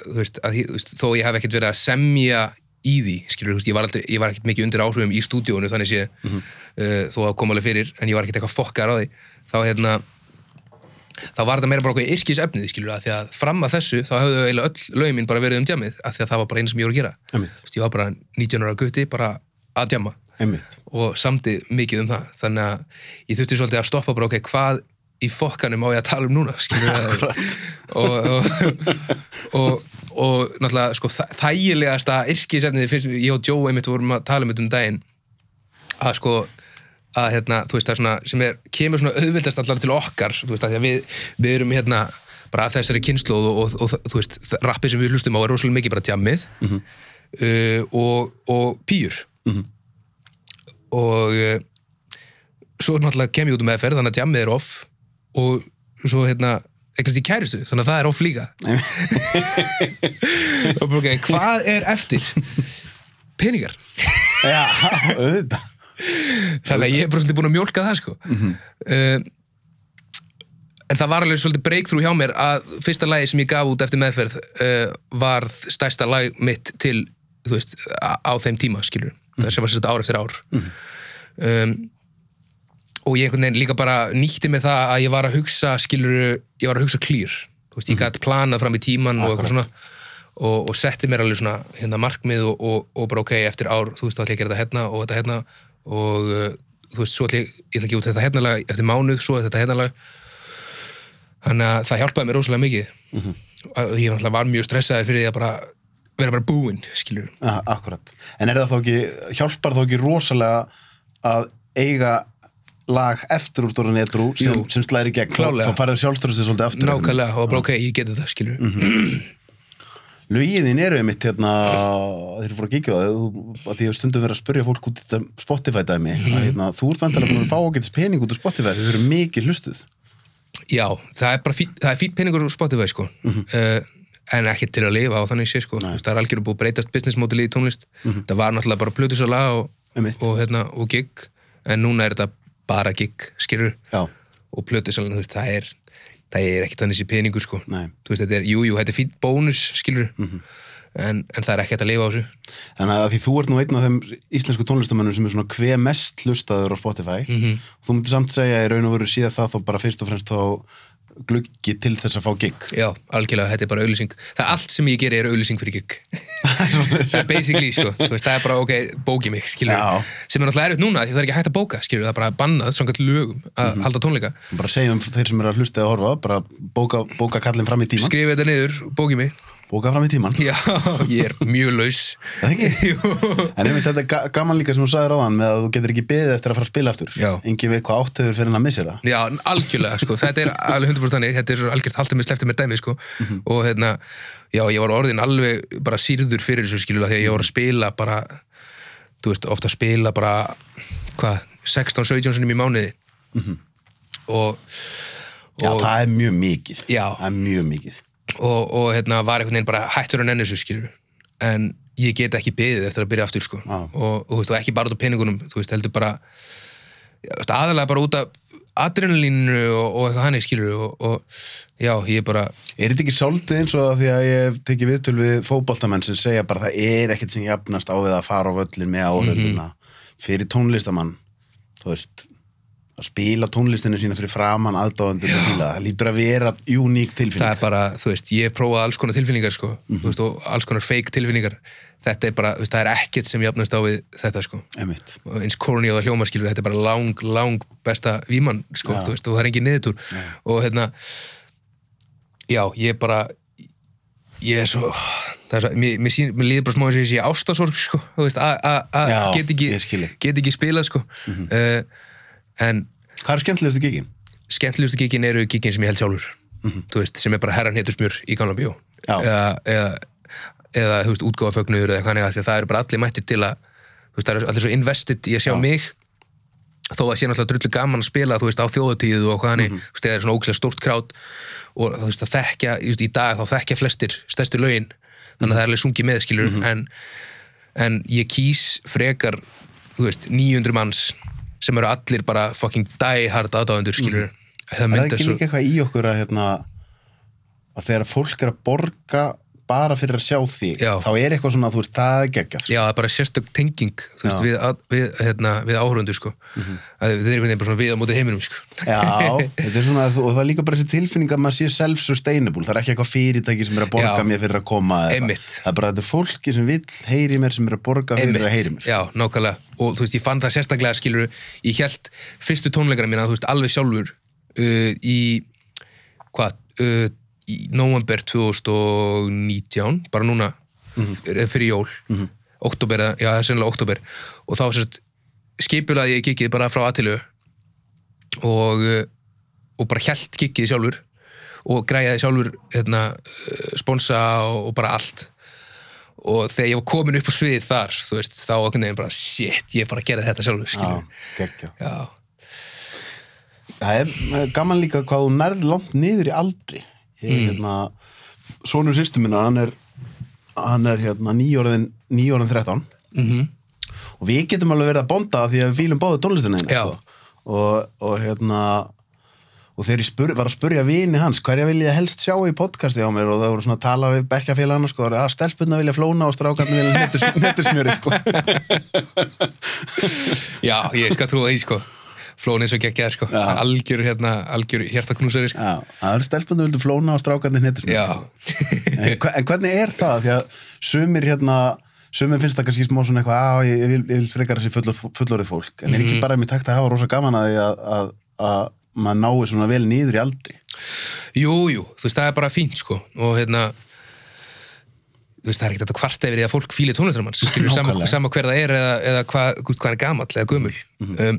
[SPEAKER 2] þú veist, að, þú veist, þó ég hef ekkert verið að semja í því, skilur, ég var, aldrei, ég var ekkert mikið undir áhrifum í stúdíónu, þannig sé uh, þó að kom alveg fyrir, en ég var ekkert eitthvað fokkar á því, þá hérna þá var þetta meira bara okkur yrkis efnið, skilur að því að fram að þessu, þá hefðu eiginlega öll lögin mín bara verið um djamið, af því að það var bara eina sem ég voru að gera. Þú veist, ég var bara 19 ára gutti, bara að djama
[SPEAKER 1] einmitt.
[SPEAKER 2] Og samdi mikið um það. Þannig að ég þurfti svolítið að stoppa bara ok, hvað í fokkanum á ég að tala um núna skilur við og, og, og, og náttúrulega sko, þæ- þægilegasta yrkisefnið fyrst, ég og Joe einmitt vorum að tala um þetta um daginn að sko að hérna, þú veist það er svona sem er, kemur svona auðvildast allar til okkar þú veist að því að við, við erum hérna bara af þessari kynnslóð og, og, og þú veist rappið sem við hlustum á er rosalega mikið bara tjammið uh, og, og pýr og uh, svo náttúrulega kem ég út um meðferð þannig að jammið er off og svo hérna eignast ég kæristu, þannig að það er off líka. Og bara ok, hvað er eftir? peningar.
[SPEAKER 1] Já, auðvitað
[SPEAKER 2] þannig að ég er bara svolítið búin að mjólka það sko. Uh, en það var alveg svolítið breakthrough hjá mér að fyrsta lagi sem ég gaf út eftir meðferð uh, var stærsta lag mitt til, þú veist, á, þeim tíma skilur, það sem var svolítið ár eftir ár. Um, og ég einhvern veginn líka bara nýtti með það að ég var að hugsa skilur, ég var að hugsa clear. Þú veist, ég gæti planað fram í tíman og eitthvað svona. Og, og setti mér alveg svona hérna markmið og, og, og bara ok, eftir ár þú veist, þá ætla ég að gera þetta hérna og þetta hérna og uh, þú veist, svo ætla ég, ég ætla ekki út þetta hérna lag eftir mánuð, svo þetta hérna lag þannig að það hjálpaði mér rosalega mikið. Að ég náttúrulega var mjög stressaður fyrir því að bara vera bara búinn, skilur
[SPEAKER 1] Já, akkurat. En er það þá ekki, hjálpar þá ekki rosalega að eiga lag eftir úr stóra netrú sem, sem slæri gegn?
[SPEAKER 2] Klálega.
[SPEAKER 1] þá farið sjálfströðsið svolítið aftur
[SPEAKER 2] nákvæmlega og bara ok, ég geti það, skilur
[SPEAKER 1] Lögiðin eru einmitt hérna þeir eru fór að gíkja það þú- að því að stundum verið að spurja fólk út í Spotify dæmi
[SPEAKER 2] Mhm.
[SPEAKER 1] að hérna, þú ert vantilega búin að fá ágætis pening út úr Spotify þau eru mikið hlustuð.
[SPEAKER 2] Já, það er bara fín, það er fín peningur úr Spotify sko. Uh, en ekki til að lifa á þannig sé sko. Það er algjörðu búið breytast business modeli í tónlist. Það var náttúrulega bara plötusala og, og, hérna, og gig en núna er þetta bara gig skilur
[SPEAKER 1] Já,
[SPEAKER 2] og veist, það er það er ekki þannig sé peningur sko.
[SPEAKER 1] Nei.
[SPEAKER 2] þú veist, þetta er, jú, jú, þetta er fín bónus skilur en, en það er ekki hægt að lifa á þessu.
[SPEAKER 1] Þannig að því þú ert nú einn af þeim íslensku tónlistamönnum sem er svona hve mest hlustaður á Spotify.
[SPEAKER 2] Mhm.
[SPEAKER 1] þú myndir samt segja í raun og veru síðan það þá bara fyrst og fremst þá gluggi til þess að fá gig
[SPEAKER 2] Já, algjörlega, þetta er bara auðlýsing Það er allt sem ég geri er auðlýsing fyrir gig Það er basically, sko Þú veist, það er bara, ok, bóki mig, skilur
[SPEAKER 1] Já.
[SPEAKER 2] Sem er náttúrulega erfitt núna, því það er ekki hægt að bóka, skilur Það er bara bannað, samkvæmt lögum, að
[SPEAKER 1] Mhm.
[SPEAKER 2] halda tónleika.
[SPEAKER 1] Bara segjum þeir sem eru að hlusta eða horfa bara bóka, bóka kallin fram í tíman
[SPEAKER 2] Skrifa þetta niður, bóki mig
[SPEAKER 1] bóka fram í tíman
[SPEAKER 2] Já, ég er mjög laus.
[SPEAKER 1] Er það ekki?
[SPEAKER 2] Jú.
[SPEAKER 1] En einmitt þetta er ga- gaman líka sem þú sagðir á með að þú getur ekki beðið eftir að fara að spila aftur.
[SPEAKER 2] Já.
[SPEAKER 1] Engi við hvað áttöður fyrir hann að missa það.
[SPEAKER 2] Já, algjörlega, sko, þetta er alveg 100% þannig, þetta er algjört haldið með sleftið með dæmi, sko,
[SPEAKER 1] Mhm.
[SPEAKER 2] og hérna, já, ég var orðin alveg bara sýrður fyrir þessu skilur, því að ég var að spila bara, þú veist, ofta að spila bara, hvað, 16-17 sinum í mánuði, og,
[SPEAKER 1] Já,
[SPEAKER 2] og,
[SPEAKER 1] það er mjög mikið.
[SPEAKER 2] Já.
[SPEAKER 1] Það er mjög mikið
[SPEAKER 2] og, og hérna, var einhvern veginn bara hættur að nenni þessu skilur, en ég get ekki beðið eftir að byrja aftur, sko,
[SPEAKER 1] Já.
[SPEAKER 2] og, og, veist, og ekki bara út af peningunum, þú veist, heldur bara, aðalega bara út af adrenalínu og, og eitthvað hannig skilur og, og já, ég er bara
[SPEAKER 1] Er þetta ekki svolítið eins og að því að ég tekið viðtöl við fótboltamenn sem segja bara það er ekkert sem jafnast á við að fara á völlin með áhörðuna fyrir tónlistamann þú veist að spila tónlistinu sína fyrir framann aðdáðandur og fíla, það lítur að vera uník
[SPEAKER 2] það
[SPEAKER 1] tilfinning
[SPEAKER 2] er bara, þú veist, ég hef prófað alls konar tilfinningar sko, þú veist, og alls konar fake tilfinningar. Þetta er bara, þú veist, það er ekkert sem jafnast á við þetta sko.
[SPEAKER 1] Einmitt.
[SPEAKER 2] og eins korni og það hljóma skilur, þetta er bara lang, lang besta vímann, sko,
[SPEAKER 1] Já.
[SPEAKER 2] þú veist, og það er engin niðurtúr. Og hérna já, ég bara ég er svo það er svo, mér, mér, sín, mér líður bara smá eins og ég sé ástasorg sko, þú veist, að- að að get ekki,
[SPEAKER 1] ég
[SPEAKER 2] get ekki spilað sko. Uh, en
[SPEAKER 1] Hvað er skemmtilegustu gigin?
[SPEAKER 2] skemmtilegustu gigin eru gigin sem ég held sjálfur. Þú veist, sem er bara herran heitur smjör í gamla bíó.
[SPEAKER 1] Já.
[SPEAKER 2] eða, eða, eða veist, útgáfafögnuður eða hvað nega því að það eru bara allir mættir til að veist, það eru allir svo invested í að sjá
[SPEAKER 1] Já.
[SPEAKER 2] mig. Þó að sé náttúrulega drullu gaman að spila þú veist, á þjóðutíðu og hvað hann þú veist, það er svona ógæslega stórt krát og þú veist, það þekkja, í dag þá þekkja flestir stærstu lögin, þannig að það er alveg sungið með skilur, en, en ég kýs frekar, þú veist 900 manns sem eru allir bara fucking die hard aðdáðendur skilur, það
[SPEAKER 1] Er það
[SPEAKER 2] myndar
[SPEAKER 1] ekki
[SPEAKER 2] svo
[SPEAKER 1] líka eitthvað í okkur að, hérna, að þegar fólk er að borga bara fyrir að sjá þig
[SPEAKER 2] Já.
[SPEAKER 1] þá er eitthvað svona, þú veist, það er geggjast
[SPEAKER 2] Já, það er bara sérstök tenging þú veist, við, að- við, hérna, við áhörundur sko. að við erum bara svona við á móti heiminum sko.
[SPEAKER 1] Já, þetta er svona, og það er líka bara þessi tilfinning að maður sé self-sustainable, það er ekki eitthvað fyrirtæki sem er að borga
[SPEAKER 2] Já.
[SPEAKER 1] mér fyrir að koma það er bara þetta er fólki sem vill heyri mér sem er að borga fyrir að heyri mér
[SPEAKER 2] Já, nákvæmlega og þú veist, ég fann það sérstaklega skilur ég held fyrstu tónleikana mína þú veist, alveg sjálfur uh, í november 2019 bara núna mm fyrir jól. Mm oktober, eða- já, það er sennilega oktober og þá sérst skipulaði ég gigið bara frá aðtilu og uh, og bara held gigið sjálfur og græjaði sjálfur hérna, uh, sponsa og, og bara allt. Og þegar ég var komin upp á svið þar þú veist, þá okkur neginn bara shit, ég er bara að gera þetta sjálfur
[SPEAKER 1] Það er eh, gaman líka hvað þú nærð langt niður í aldri ég,
[SPEAKER 2] Mm.
[SPEAKER 1] hérna, Sónur sýstu minna, hann er hann er hérna nýjórðin nýjórðin 13
[SPEAKER 2] mm
[SPEAKER 1] og við getum alveg verið að bonda því að við fýlum báðu tónlistina hérna
[SPEAKER 2] Já.
[SPEAKER 1] sko. og, og hérna og þegar ég spur, var að spurja vini hans hverja vil ég helst sjá í podcasti á mér og það voru svona að tala við bekkjafélagana sko, að stelpunna vilja flóna og strákarnir vilja netur, netursmjöri sko.
[SPEAKER 2] já, ég skal trúa því sko flón eins og geggjað sko.
[SPEAKER 1] Já.
[SPEAKER 2] algjör, hérna, algjör hjertaknúsari sko.
[SPEAKER 1] Já, það eru stelpunna vilja flóna og strákarnir netursmjöri
[SPEAKER 2] já,
[SPEAKER 1] en, hva- en hvernig er það? Því að sumir hérna sumir finnst það kannski smá svona eitthvað að ég, ég vil, vil frekar þessi fullorð, fullorðið fólk. En er
[SPEAKER 2] Mhm.
[SPEAKER 1] ekki bara mér takt að hafa rosa gaman að að, að, að maður nái svona vel niður í aldri
[SPEAKER 2] jú, jú, þú veist, það er bara fínt sko. Og hérna þú veist, það er ekkert að kvarta yfir því að fólk fíli tónlistarumanns skilur sama, sama hver það er eða, eða hvað, hvað hann er gamall eða gömul. Um,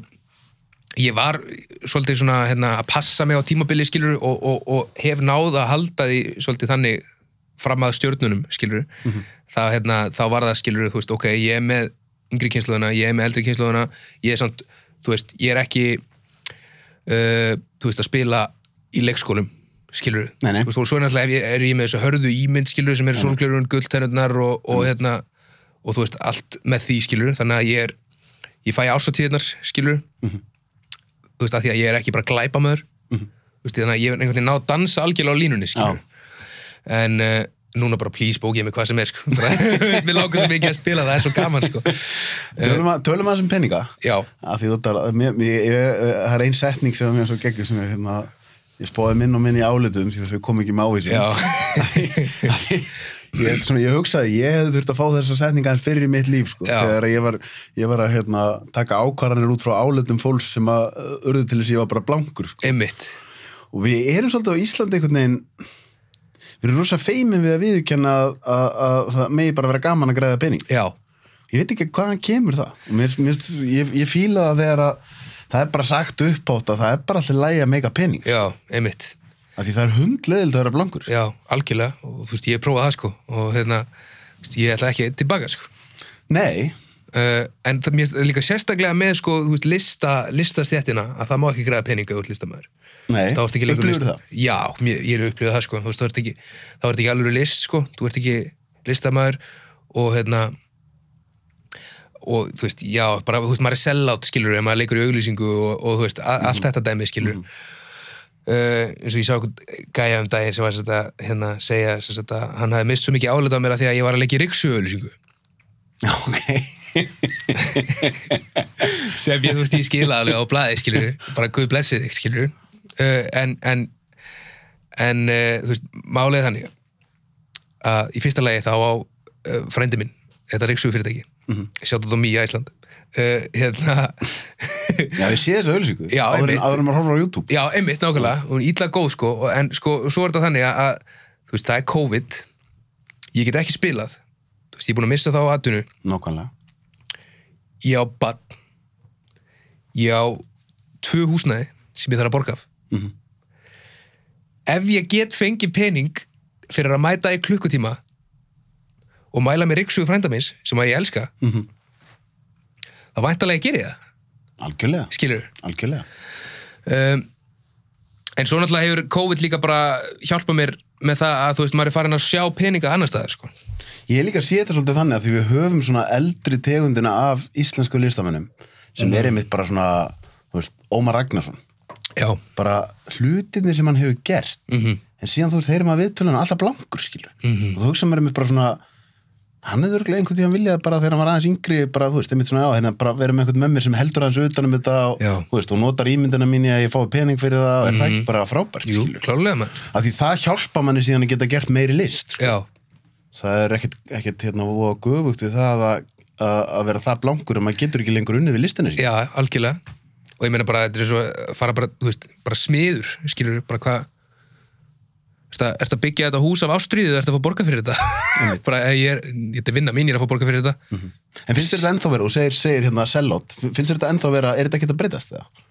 [SPEAKER 2] ég var svolítið svona hérna, að passa mig á tímabili skilur og, og, og hef náð að halda því svolítið þannig fram að stjörnunum skilur þá, hérna, þá var það skilur veist, ok, ég er með yngri kynsluðuna ég er með eldri kynsluðuna ég er samt, veist, ég er ekki uh, veist, að spila í leikskólum skilur
[SPEAKER 1] Nei, nei.
[SPEAKER 2] Og svo náttúrulega er ég með þessu hörðu ímynd skilur sem eru sólglurun, gulltennurnar og, og hérna, og þú veist, allt með því skilur, þannig að ég er ég fæ ársatíðnar skilur þú veist, að því að ég er ekki bara glæpa með þú veist, þannig að ég er einhvern veginn ná að dansa algjörlega á línunni skilur en uh, núna bara please bókið mig hvað sem er sko. Mér langar sem ekki að spila það er svo gaman sko.
[SPEAKER 1] Tölum að, tölum að þessum peninga.
[SPEAKER 2] Já,
[SPEAKER 1] að því þú mér, ég, það er ein setning sem er mér svo geggjur sem ég, hérna, ég spóði minn og minn í álitum að þau kom ekki með Af því- ég, svona, ég hugsaði, ég hefði þurft að fá þessa setninga aðeins fyrir í mitt líf sko,
[SPEAKER 2] Já.
[SPEAKER 1] þegar ég var, ég var að hérna, taka ákvarðanir út frá álitum fólks sem að uh, urðu til þess að ég var bara blankur sko.
[SPEAKER 2] einmitt.
[SPEAKER 1] Og við erum svolítið á Íslandi einhvern veginn við erum rosa feimin við að viðurkenna að, að, að það megi bara vera gaman að græða pening.
[SPEAKER 2] Já,
[SPEAKER 1] ég veit ekki hvaðan kemur það. Og mér, mér, ég, ég fíla það þegar að það er bara sagt upp átt að það er bara alltaf lægi að meika pening.
[SPEAKER 2] Já, einmitt
[SPEAKER 1] af því það er hundleðild að vera blankur.
[SPEAKER 2] Já, algjörlega. Og þú veist, ég prófaði það sko. Og hérna, þú veist, ég ætla ekki tilbaka sko.
[SPEAKER 1] Nei,
[SPEAKER 2] Uh, en það mér líka sérstaklega með sko, þú veist, lista, listastjættina að það má ekki græða peninga út listamæður
[SPEAKER 1] nei, upplifirðu
[SPEAKER 2] list já, mér, ég er upplifað það sko. Þú veist, þá ert ekki, þá ert ekki alveg list sko. Þú ert ekki listamæður og hérna og þú veist, já, bara, þú veist, maður er sellátt skilur, ef maður leikur í auglýsingu og, og þú veist, a, allt þetta dæmi skilur uh, eins og ég sá okkur gæja um daginn sem var þetta, hérna, segja þetta, hann hafði mist svo mikið álega á mér að því að ég var að leika í
[SPEAKER 1] Já, ok
[SPEAKER 2] sem ég, þú veist, ég skila alveg á blaði, skilur bara guð blessið þig, skilur uh, en, en en, uh, þú veist, málið þannig að í fyrsta lagi þá á frændi minn, þetta er ríksugu fyrirtæki mm. -hmm. sjáttu þetta Mía Ísland uh, hérna.
[SPEAKER 1] Já, ég sé þessu auðlýsingu
[SPEAKER 2] Já,
[SPEAKER 1] áður, en- maður horfður á YouTube.
[SPEAKER 2] Já, einmitt nákvæmlega, hún er ítla góð sko, en sko, svo er þetta þannig að, veist, það er COVID. Ég get ekki spilað. Veist, ég er búin að missa þá aðtunu
[SPEAKER 1] nákvæmlega.
[SPEAKER 2] Ég á bann ég á tvö húsnæði sem ég þarf að borga af.
[SPEAKER 1] Mhm.
[SPEAKER 2] ef ég get fengið pening fyrir að mæta í klukkutíma og mæla með riksugu frænda minns sem að ég elska
[SPEAKER 1] Mhm.
[SPEAKER 2] Þá væntalega gerir það.
[SPEAKER 1] Algjörlega,
[SPEAKER 2] skilur
[SPEAKER 1] algjörlega.
[SPEAKER 2] Um, en svo náttúrulega hefur COVID líka bara hjálpað mér með það að þú veist maður er farin að sjá peninga annar staðar sko.
[SPEAKER 1] Ég er líka að sé þetta svolítið þannig að því við höfum svona eldri tegundina af íslensku listamennum sem er einmitt bara svona, þú veist, Ómar Ragnarsson.
[SPEAKER 2] Já,
[SPEAKER 1] bara hlutinni sem hann hefur gert.
[SPEAKER 2] Mhm.
[SPEAKER 1] en síðan þú veist, heyrir maður viðtöluna alltaf blankur, skilur og þú hugsa maður einmitt bara svona hann hefur örglega einhvern tíðan viljað bara þegar hann var aðeins yngri bara, þú veist, einmitt svona, já, hérna bara vera með einhvern með mér sem heldur aðeins utan um þetta og,
[SPEAKER 2] Já.
[SPEAKER 1] þú veist, og notar ímyndina mín í að ég fái pening fyrir það og er það ekki bara frábært,
[SPEAKER 2] jú,
[SPEAKER 1] skilur
[SPEAKER 2] klálega maður
[SPEAKER 1] af því það hjálpa manni síðan að geta gert meiri list sko.
[SPEAKER 2] já,
[SPEAKER 1] það er ekkert, ekkert hérna voða göfugt við það að, að, að vera það blankur að maður getur ekki lengur unnið við listinni sín.
[SPEAKER 2] já, algjörlega og ég meina bara, þetta er svo fara bara, þú veist, bara smiður skilur bara hvað Er þetta að byggja þetta hús af ástríðu eða er þetta að fá borga fyrir þetta? bara, eh, ég er, ég er vinna mín, ég er að fá borga fyrir þetta.
[SPEAKER 1] En finnst þér þetta ennþá vera, og segir, segir hérna sellót, finnst þér þetta ennþá vera er þetta ekki að breytast það?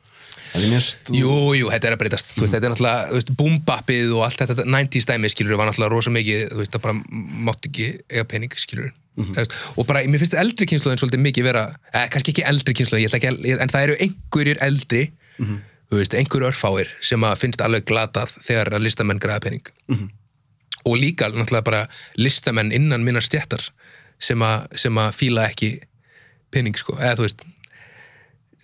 [SPEAKER 1] Mjög
[SPEAKER 2] Jú, jú, þetta er að breytast. Þú veist, þetta er náttúrulega, þú veist, boombappið og allt þetta 90s dæmi, skilur, var náttúrulega rosa mikið þú veist, það bara mátt ekki eiga pening, skilur veist, og bara, mér finnst eldri kynsluðin svolítið mikið vera, eh, kannski ekki eldri kynsluðin en það eru einhverjir eldri þú veist, einhverjir örfáir sem að finnst alveg glatað þegar að listamenn græða pening. Og líka náttúrulega bara listamenn innan minnar stjættar sem, sem að fíla ekki pening, sko, eða þú veist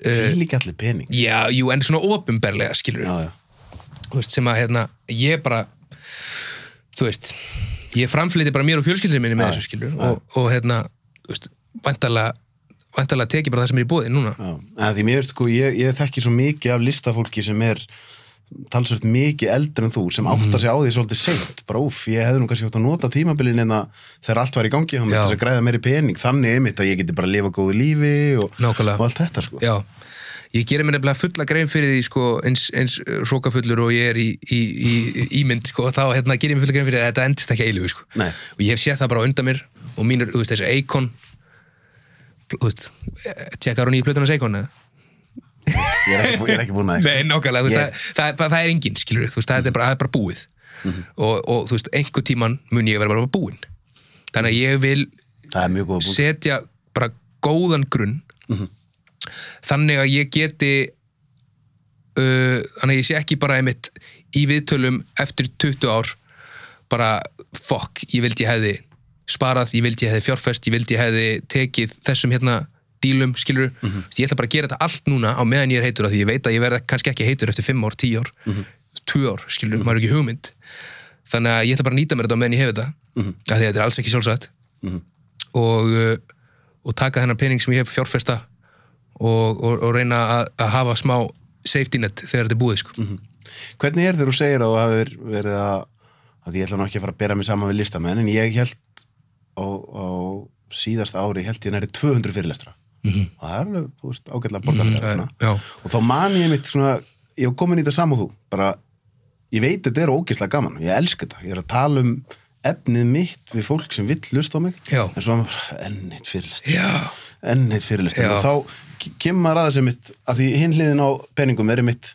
[SPEAKER 1] það er líka allir pening?
[SPEAKER 2] Já, jú, en svona ofinberlega, skilur
[SPEAKER 1] já, já.
[SPEAKER 2] veist, sem að hérna, ég bara þú veist ég framflyti bara mér og fjölskyldinu minni með þessu skilur og, og hérna, þú veist, væntalega væntalega teki bara það sem er í búið núna.
[SPEAKER 1] Já. Því mér, sko, ég, ég þekki svo mikið af listafólki sem er talsvört mikið eldri en þú sem áttar sig á því svolítið seint. Bara úf, ég hefði nú kannski átt að nota tímabilin en að þegar allt var í gangi, þá með þess að græða meiri pening. Þannig einmitt að ég geti bara að lifa góðu lífi og, og allt þetta sko.
[SPEAKER 2] Já, ég gerir mér nefnilega fulla grein fyrir því sko, eins, eins hrókafullur og ég er í, í, í, í ímynd sko, þá hérna, gerir mér fulla grein fyrir að þetta endist ekki eilifu sko.
[SPEAKER 1] Nei.
[SPEAKER 2] og ég hef séð það bara undan mér og mínur, þú veist, þessi Eikon þú veist, tjekkar hún í plötunars Eikon eða?
[SPEAKER 1] ég er ekki, ekki búin að
[SPEAKER 2] Nei, nákvæmlega, þú veist,
[SPEAKER 1] Ég-
[SPEAKER 2] það, það, það er enginn, skilur þú veist, það er bara, það er bara búið. Og, og þú veist, einhver tíman mun ég vera bara búinn. Þannig að ég vil
[SPEAKER 1] búin
[SPEAKER 2] setja bara góðan grunn þannig að ég geti uh, þannig að ég sé ekki bara einmitt í viðtölum eftir 20 ár bara fokk, ég vildi ég hefði sparað, ég vildi ég hefði fjárfest ég vildi ég hefði tekið þessum hérna dílum, skilur, mm ég ætla bara að gera þetta allt núna á meðan ég er heitur af því ég veit að ég verða kannski ekki heitur eftir 5 ár, 10 ár 2 ár, skilur, maður er ekki hugmynd. Þannig að ég ætla bara að nýta mér þetta á meðan ég hef þetta af því að þetta er alls ekki sjálfsagt. Og, uh, og taka þennan pening sem ég hef fjárfesta og, og, og reyna að, að hafa smá safety net þegar þetta er búið sko.
[SPEAKER 1] hvernig er þegar þú segir að þú hafir verið að að ég ætla nú ekki að fara að bera mig saman við listamenn en ég held á síðast ári held ég næri 200 fyrirlestra og það er alveg, þú veist, ágætlega borgarlega
[SPEAKER 2] það
[SPEAKER 1] svona.
[SPEAKER 2] já.
[SPEAKER 1] og þá man ég mitt svona ég hef komin í þetta saman og þú bara, ég veit þetta er ógeðslega gaman ég elska þetta, ég er að tala um efnið mitt við fólk sem vill lusta á mig
[SPEAKER 2] Já.
[SPEAKER 1] en svo er maður bara, enn eitt fyrirlestur
[SPEAKER 2] Já,
[SPEAKER 1] enn eitt fyrirlestur
[SPEAKER 2] Já.
[SPEAKER 1] og þá ke- kemur maður aðeins mitt að því hinn hliðin á peningum er mitt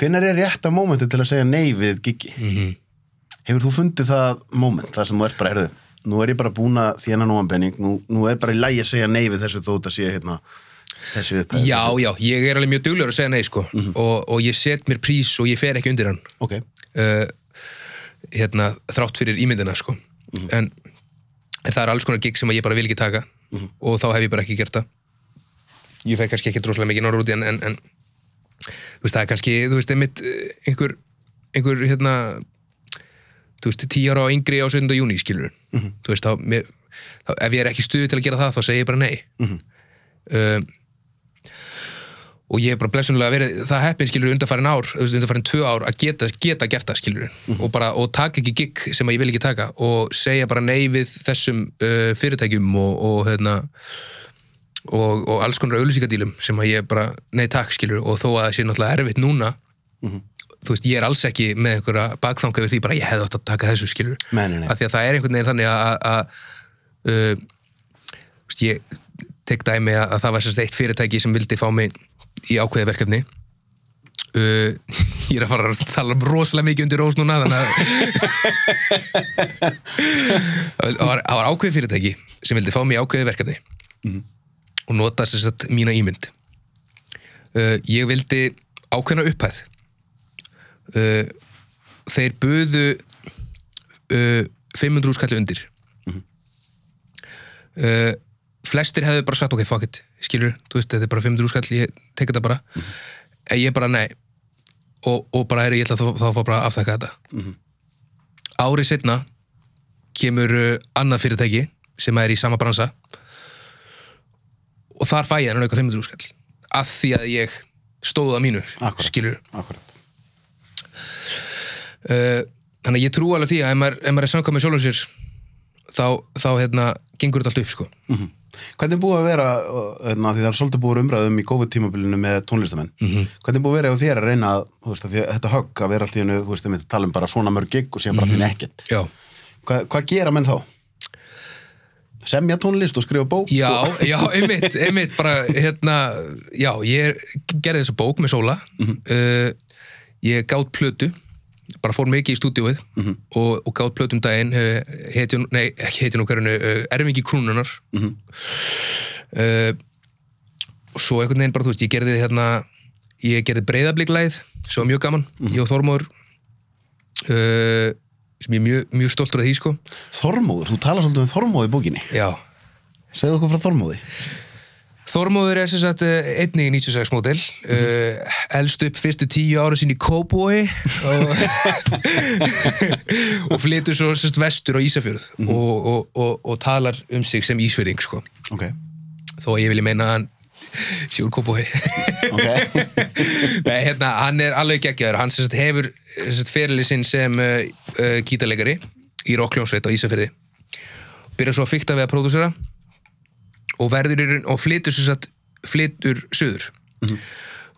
[SPEAKER 1] hvenær er rétta mómenti til að segja nei við giggi
[SPEAKER 2] Mhm.
[SPEAKER 1] hefur þú fundið það moment þar sem þú ert bara, heyrðu, nú er ég bara búin að þjána nógan penning, nú, nú er bara í lægi að segja nei við þessu þó þetta sé hérna þessi upphæð.
[SPEAKER 2] Já, já, ég er alveg mjög duglegur að segja nei sko. og, og ég set mér prís og ég fer ekki undir hann.
[SPEAKER 1] Ok,
[SPEAKER 2] uh, hérna, þrátt fyrir ímyndina sko. en, en það er alls konar gig sem ég bara vil ekki taka. Og þá hef ég bara ekki gert það. Ég fer kannski ekki droslega mikið norður úti en, en, en þú veist, það er kannski, þú veist, einmitt eh, einhver, einhver hérna þú veist, tíu ára á yngri á 7. júni skilur, þú veist, þá, mér, þá ef ég er ekki í stuði til að gera það, þá segi ég bara nei. Um, og ég hef bara blessunlega verið það heppin skilur undarfærin ár, þú veist, undarfærin tvö ár að geta, geta gert það skilur og bara, og taka ekki gig sem að ég vil ekki taka og segja bara nei við þessum uh, fyrirtækjum og, og hérna og, og alls konar auðlýsingadílum sem að ég bara, nei takk skilur og þó að það sé náttúrulega erfitt núna þú veist, ég er alls ekki með einhverja bakþanga við því bara ég hefði átt að taka þessu skilur af því að það er einhvern veginn þannig að, uh, þú veist, ég tek dæmi að, að það var sérst eitt fyrirtæki sem vildi fá mig í ákveði verkefni. Uh, ég er að fara að tala rosalega mikið undir rós núna þannig að það var, var ákveði fyrirtæki sem vildi fá mig í ákveði verkefni og nota sérst mína ímynd. Uh, ég vildi ákveðna upphæð uh, þeir buðu uh, 500 úrskalli undir. Uh, flestir hefðu bara sagt ok, fuck it, skilur, þú veist, þetta er bara 500 úrskall, ég tek þetta bara. En ég bara nei. Og, og bara er ég ætla þá, að fá bara að afþakka þetta. Árið setna kemur uh, annað fyrirtæki sem er í sama bransa. Og þar fæ ég hann auka 500 úrskall að því að ég stóð að mínu,
[SPEAKER 1] Akkúrat.
[SPEAKER 2] skilur
[SPEAKER 1] Akkurat.
[SPEAKER 2] Uh, þannig að ég trú alveg því að ef maður, ef maður er samkvæm með sjálfum sér þá, þá hérna, gengur þetta allt upp sko.
[SPEAKER 1] Mhm. Hvernig er búið að vera, hérna, því það er svolítið búið umræðum í COVID-tímabilinu með tónlistamenn, hvernig er búið að vera ef þér að reyna veist, að þetta högg að vera alltaf í þú veist, við tala um bara svona mörg gig og síðan bara því ekkert.
[SPEAKER 2] já,
[SPEAKER 1] Hva, hvað gera menn þá? Semja tónlist og skrifa bók?
[SPEAKER 2] já,
[SPEAKER 1] og...
[SPEAKER 2] já, einmitt, einmitt bara, hérna, já, ég gerði þessa bók með Sóla uh, ég gátt plötu bara fór mikið í stúdíóið og, og gátt plötum daginn uh, hetjun, nei, ekki hetjun og hverjunu uh, erfingi krúnunar
[SPEAKER 1] Mhm.
[SPEAKER 2] uh, og svo einhvern veginn bara, þú veist, ég gerði hérna ég gerði breyðabliklæð sem var mjög gaman, ég og Þormóður uh, sem ég er mjög, mjög stoltur af því, sko
[SPEAKER 1] Þormóður, þú talar svolítið um Þormóð í bókinni.
[SPEAKER 2] já,
[SPEAKER 1] Segðu okkur frá Þormóði.
[SPEAKER 2] Þormóður er sem sagt eh, einnig 96 módel uh, elst upp fyrstu tíu ára sín í Kóboi og, og flytur svo sem sagt vestur á Ísafjörð og, og, og, og talar um sig sem Ísfjörðing sko.
[SPEAKER 1] Ok,
[SPEAKER 2] þó ég vilji meina að hann sé úr Kóboi. Nei, hérna, hann er alveg geggjaður. Hann sem sagt hefur ferilið sinn sem uh, uh, gítarleikari í rockljónsveit á Ísafjörði byrjar svo að fykta við að pródúsera og verður í raun- og flytur sem sagt flytur söður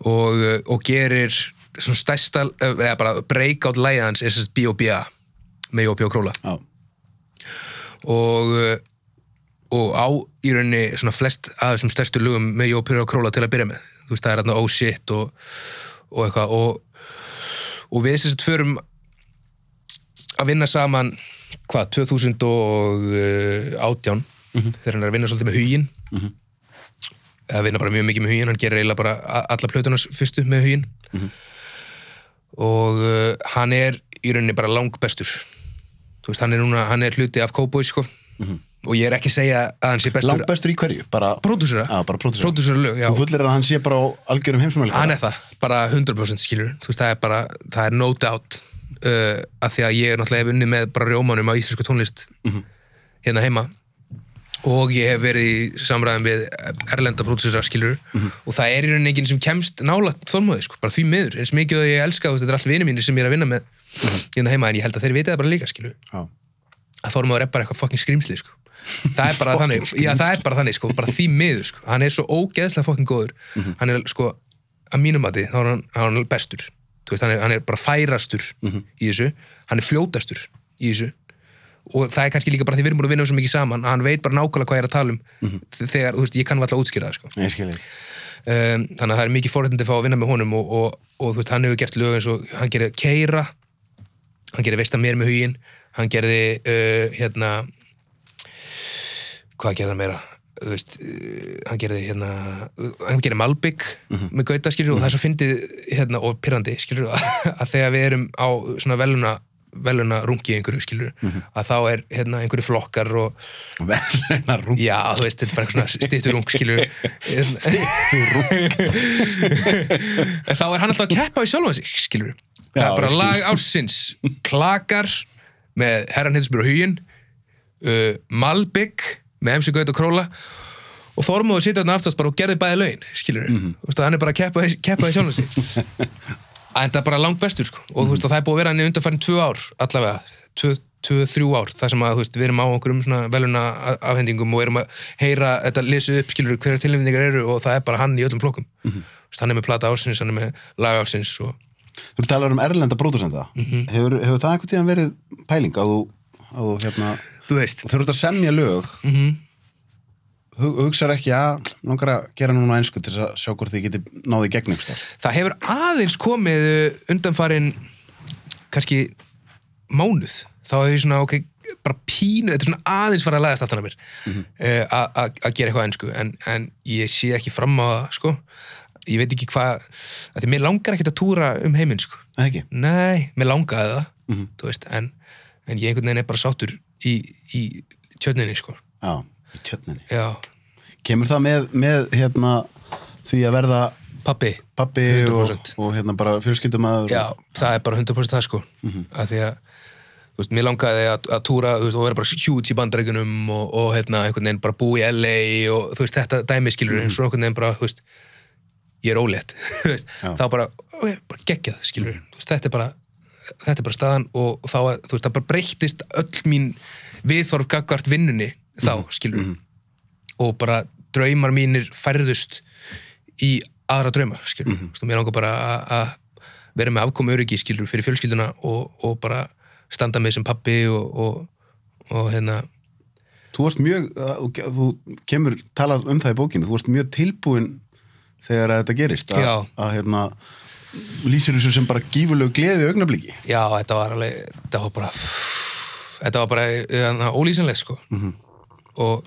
[SPEAKER 2] og, uh, og gerir svona stærsta, uh, eða bara breakout lægið hans er sem sagt B.O.B.A. með Jópi og Króla
[SPEAKER 1] Já,
[SPEAKER 2] og uh, og á í rauninni svona flest af þessum stærstu lögum með Jópi og Króla til að byrja með. Þú veist það er hérna Oh Shit og, og eitthvað. Og, og við sem sagt förum að vinna saman hvað, 2018 þegar hann er að vinna svolítið með huginn. Að vinna bara mjög mikið með huginn hann gerir eiginlega bara alla plötunars fyrstu með huginn. Og uh, hann er í rauninni bara langbestur. Þú veist, hann er núna, hann er hluti af Cowboys sko. Og ég er ekki að segja að hann sé bestur
[SPEAKER 1] langt bestur í hverju? Já Þú fullir að hann sé bara á algjörum heimsumæli.
[SPEAKER 2] hann er það, bara 100% skilur þú. Veist, það er bara, það er no doubt uh, að því að ég er náttúrulega unnið með bara rjómanum á íslensku tónlist hérna heima og ég hef verið í samræðum við erlenda pródúsera skilur og það er í rauninni enginn sem kemst nála þólmóði, sko, bara því miður, eins mikið og ég elska, þetta er allt vinið mínir sem ég er að vinna með hérna heima, en ég held að þeir viti það bara líka, skilur
[SPEAKER 1] Já.
[SPEAKER 2] að Þormóður er bara eitthvað fucking skrýmsli sko. það er bara þannig. Já, það er bara þannig, sko, bara því miður sko. hann er svo ógeðslega fucking góður. Hann er sko, að mínum mati þá er hann, hann er bestur. Veist, hann, er, hann er bara færastur í þessu. Hann er fljótastur í þessu og það er kannski líka bara því við erum búin að vinna svo mikið saman að hann veit bara nákvæmlega hvað ég er að tala um. Þegar, þú veist, ég kann alltaf að útskýra það sko. Um, þannig að það er mikið forréttindi að fá að vinna með honum og, og, og þú veist, hann hefur gert lög eins og hann gerði Keira. Hann gerði Veist að mér með huginn. Hann gerði uh, hérna hvað gerði hann meira? Þú veist, uh, hann gerði hérna hann gerði Malbygg með Gauta skilur og það er svo fyndið hérna og pyrrandi skilur að þegar við erum á svona veluna veluna rungi einhverju skilur að þá er hérna einhverju flokkar og
[SPEAKER 1] Velina rúm.
[SPEAKER 2] Já, þú veist, þetta er bara svona stittur ung, skilur En þá er hann alltaf að keppa í sjálfan sig, skilur Það
[SPEAKER 1] Já,
[SPEAKER 2] er bara lag ársins. Klakar með Herran Hittisbjörn og Hugin uh, Malbygg með MC Gaut og Króla og Þormóður sitja þarna aftast bara og gerði bæði lögin skilur, veist, hann er bara að keppa, keppa í sjálfan sig en það er bara langt bestur sko. og þú veist, og það er búið að vera hann í undarfærin tvö ár allavega, tvö, tvö, þrjú ár það sem að, veist, við erum á einhverjum svona veluna afhendingum og erum að heyra þetta lesið upp, skilur, hverja tilnefningar eru og það er bara hann í öllum flokkum mm -hmm. hann er með plata ársins, hann er með lag ársins og
[SPEAKER 1] Þú talar um erlenda pródusenda
[SPEAKER 2] Mhm.
[SPEAKER 1] hefur, hefur það einhvern tíðan verið pæling að þú, að þú hérna
[SPEAKER 2] þú veist
[SPEAKER 1] ert að semja lög
[SPEAKER 2] mm
[SPEAKER 1] hug, hugsar ekki að að gera núna einsku til að sjá hvort þið geti náði gegn einhvers þar
[SPEAKER 2] það hefur aðeins komið uh, undanfarin kannski mánuð. Þá hefur ég svona ok, bara pínu þetta er svona aðeins fara að læðast aftan að mér mm að að gera eitthvað ennsku en, en ég sé ekki fram á það sko. Ég veit ekki hvað að því mér langar ekkert að túra um heiminn sko.
[SPEAKER 1] Ekki?
[SPEAKER 2] nei, mér langaði það
[SPEAKER 1] Mhm.
[SPEAKER 2] þú veist, en, en ég einhvern veginn er bara sáttur í, í tjörninni sko.
[SPEAKER 1] Já, í tjötninni
[SPEAKER 2] já,
[SPEAKER 1] Kemur það með, með hérna því að verða
[SPEAKER 2] pappi
[SPEAKER 1] pappi og,
[SPEAKER 2] 100%.
[SPEAKER 1] og hérna bara fjölskyldumæður
[SPEAKER 2] Já, það er bara 100% það sko.
[SPEAKER 1] Mhm.
[SPEAKER 2] að því að veist, mér langaði að, að túra veist, og vera bara huge í bandreikunum og, og hérna, einhvern veginn bara búa í LA og veist, þetta dæmi skilur mm svo einhvern veginn bara, ég er ólétt, þá bara, bara geggjað, skilur veist, þetta er bara þetta er bara staðan og þá, það bara breyttist öll mín viðþorf gagvart vinnunni þá, skilur og bara draumar mínir færðust í aðra drauma, skilur mm -hmm. mér langar bara að- vera með afkomu öryggi, skilur, fyrir fjölskylduna og, og bara standa með sem pappi og, og, og hérna
[SPEAKER 1] Þú varst mjög, þú kemur talað um það í bókinu, þú varst mjög tilbúin þegar að þetta gerist að,
[SPEAKER 2] Já.
[SPEAKER 1] að hérna lýsir þessu sem bara gífurlegu gleði augnabliki
[SPEAKER 2] já, þetta var alveg, þetta var bara þetta var bara hérna, ólýsanlegt sko
[SPEAKER 1] Mhm.
[SPEAKER 2] og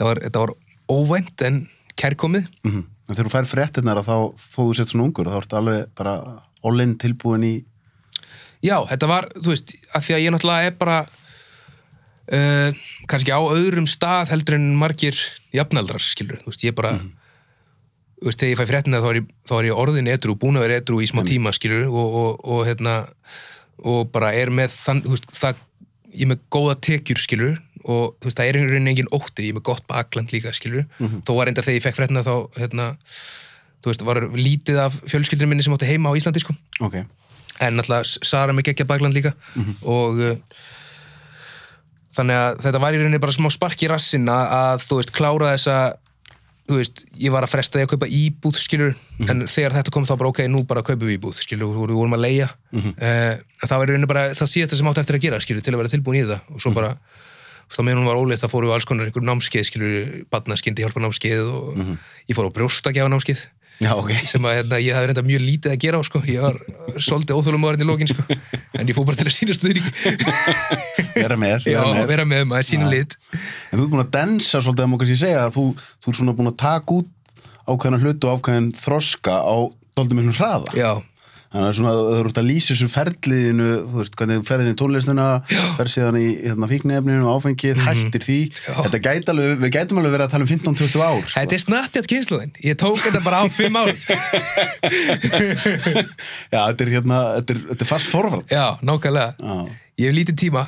[SPEAKER 2] þetta var, var óvænt en kærkomið.
[SPEAKER 1] Mm -hmm. en þegar þú fær fréttinnar að þá þó þú sett svona ungur þá ertu alveg bara all-in tilbúin í
[SPEAKER 2] Já, þetta var, þú veist, að því að ég náttúrulega er bara uh, kannski á öðrum stað heldur en margir jafnaldrar, skilur, þú veist, ég bara þú veist, þegar ég fæ fréttina þá er ég, þá er ég orðin edru, búin að vera edru í smá tíma, skilur, og, og, og hérna og bara er með þann, þú veist, það ég er með góða tekjur, skilur og þú veist, það er einhvern veginn engin ótti, ég er með gott bakland líka, skilur, þó var enda þegar ég fekk fréttina þá, hérna þú veist, var lítið af fjölskyldurinn minni sem átti heima á Íslandi, sko.
[SPEAKER 1] Ok,
[SPEAKER 2] en náttúrulega Sara með geggja bakland líka. Og uh, þannig að þetta var í rauninni bara smá spark í rassin að, að þú veist, klára þessa þú veist, ég var að fresta því að kaupa íbúð skilur, en þegar þetta kom þá bara ok, nú bara kaupum við íbúð, skilur, við vorum að leia uh, en það var í rauninni bara það síðasta sem átti eftir að gera, skilur, til að vera tilbúin í það. Og svo bara, þú veist, þá meðan hún var óleitt þá fórum við alls konar einhver námskeið, skilur badnaskindi hjálpa námskeið og ég fór á brjóstakjafa námskeið
[SPEAKER 1] já ok
[SPEAKER 2] sem að hérna, ég hafði reynda mjög lítið að gera á sko. ég var svolítið óþólum áriðin í lókin sko. en ég fór bara til að sína stuðning
[SPEAKER 1] vera með,
[SPEAKER 2] já,
[SPEAKER 1] vera með.
[SPEAKER 2] maður, sína
[SPEAKER 1] Já.
[SPEAKER 2] lit
[SPEAKER 1] en þú ert búin að dansa svolítið að maður kannski segja að þú, þú ert svona búin að taka út ákveðna hlutu og ákveðin þroska á doldum miklum hraða
[SPEAKER 2] já,
[SPEAKER 1] þannig að svona þú ert að lýsa þessu ferliðinu þú veist, hvernig þú ferðin í tónlistina fer síðan í hérna, fíknefninu áfengið, hættir því.
[SPEAKER 2] Mhm. Já.
[SPEAKER 1] þetta gæti alveg, við gætum alveg verið að tala um 15-20 ár sko.
[SPEAKER 2] þetta er snattjátt kynsluðin ég tók þetta bara á fimm ár.
[SPEAKER 1] Já, þetta er hérna, þetta er, þetta er fast forvart
[SPEAKER 2] já, nákvæmlega.
[SPEAKER 1] Já,
[SPEAKER 2] ég hef lítinn tíma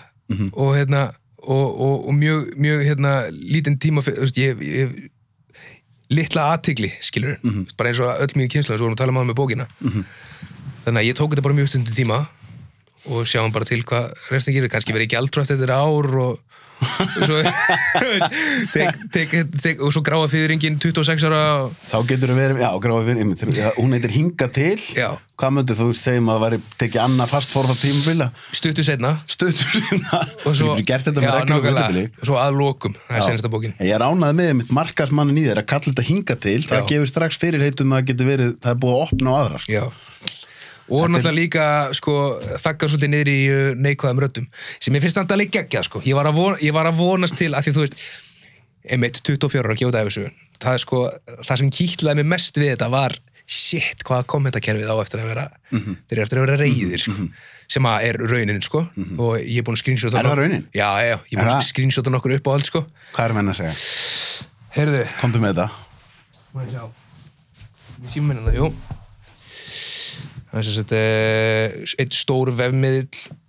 [SPEAKER 2] og hérna og, og, og mjög, mjög hérna lítinn tíma fyrir, veist, ég, hef litla aðtigli, skilur bara eins og öll mín kynsluðin, svo vorum við að tala um þannig að ég tók þetta bara mjög stundin tíma og sjáum bara til hvað restin gerir, kannski verið gjaldræft eftir ár og, og svo tek, tek, tek, og svo gráða fyrringin 26 ára og,
[SPEAKER 1] þá getur þú verið, já, gráða þegar- hún heitir Hinga til
[SPEAKER 2] Já.
[SPEAKER 1] hvað myndir þú segjum að það væri tekið annað fast forvart tímabila
[SPEAKER 2] stuttu setna
[SPEAKER 1] stöður sinna
[SPEAKER 2] og svo, já, svo að lokum, það
[SPEAKER 1] Já.
[SPEAKER 2] senasta bókin
[SPEAKER 1] Ég er ánægð með mitt markarsmannin í þér að kalla þetta hinga til, það
[SPEAKER 2] Já.
[SPEAKER 1] gefur strax fyrir heitum að það getur verið, það er búið að opna á aðra.
[SPEAKER 2] Já. Og náttúrulega líka sko, þakka svolítið niður í uh, neikvæðum röddum. Sem ég finnst þetta alveg geggjað sko. ég, var að von, ég var að vonast til að því þú veist einmitt 24 ára kjóta efisögu það er sko, það sem kýtlaði mig mest við þetta var shit, hvað kommentakerfið á eftir að vera
[SPEAKER 1] Mhm.
[SPEAKER 2] þeir eru eftir að vera reyðir sko, sem að er raunin sko. Og ég er búin að screenshota
[SPEAKER 1] Er það raunin?
[SPEAKER 2] Já, já, ég er búin að screenshota nokkur upp á allt sko.
[SPEAKER 1] Hvað er menn að segja?
[SPEAKER 2] Heyrðu,
[SPEAKER 1] Komdu með þetta.
[SPEAKER 2] Má ég sjá? Ég síma minna það, jú Það er eh, einn stór vefmiðl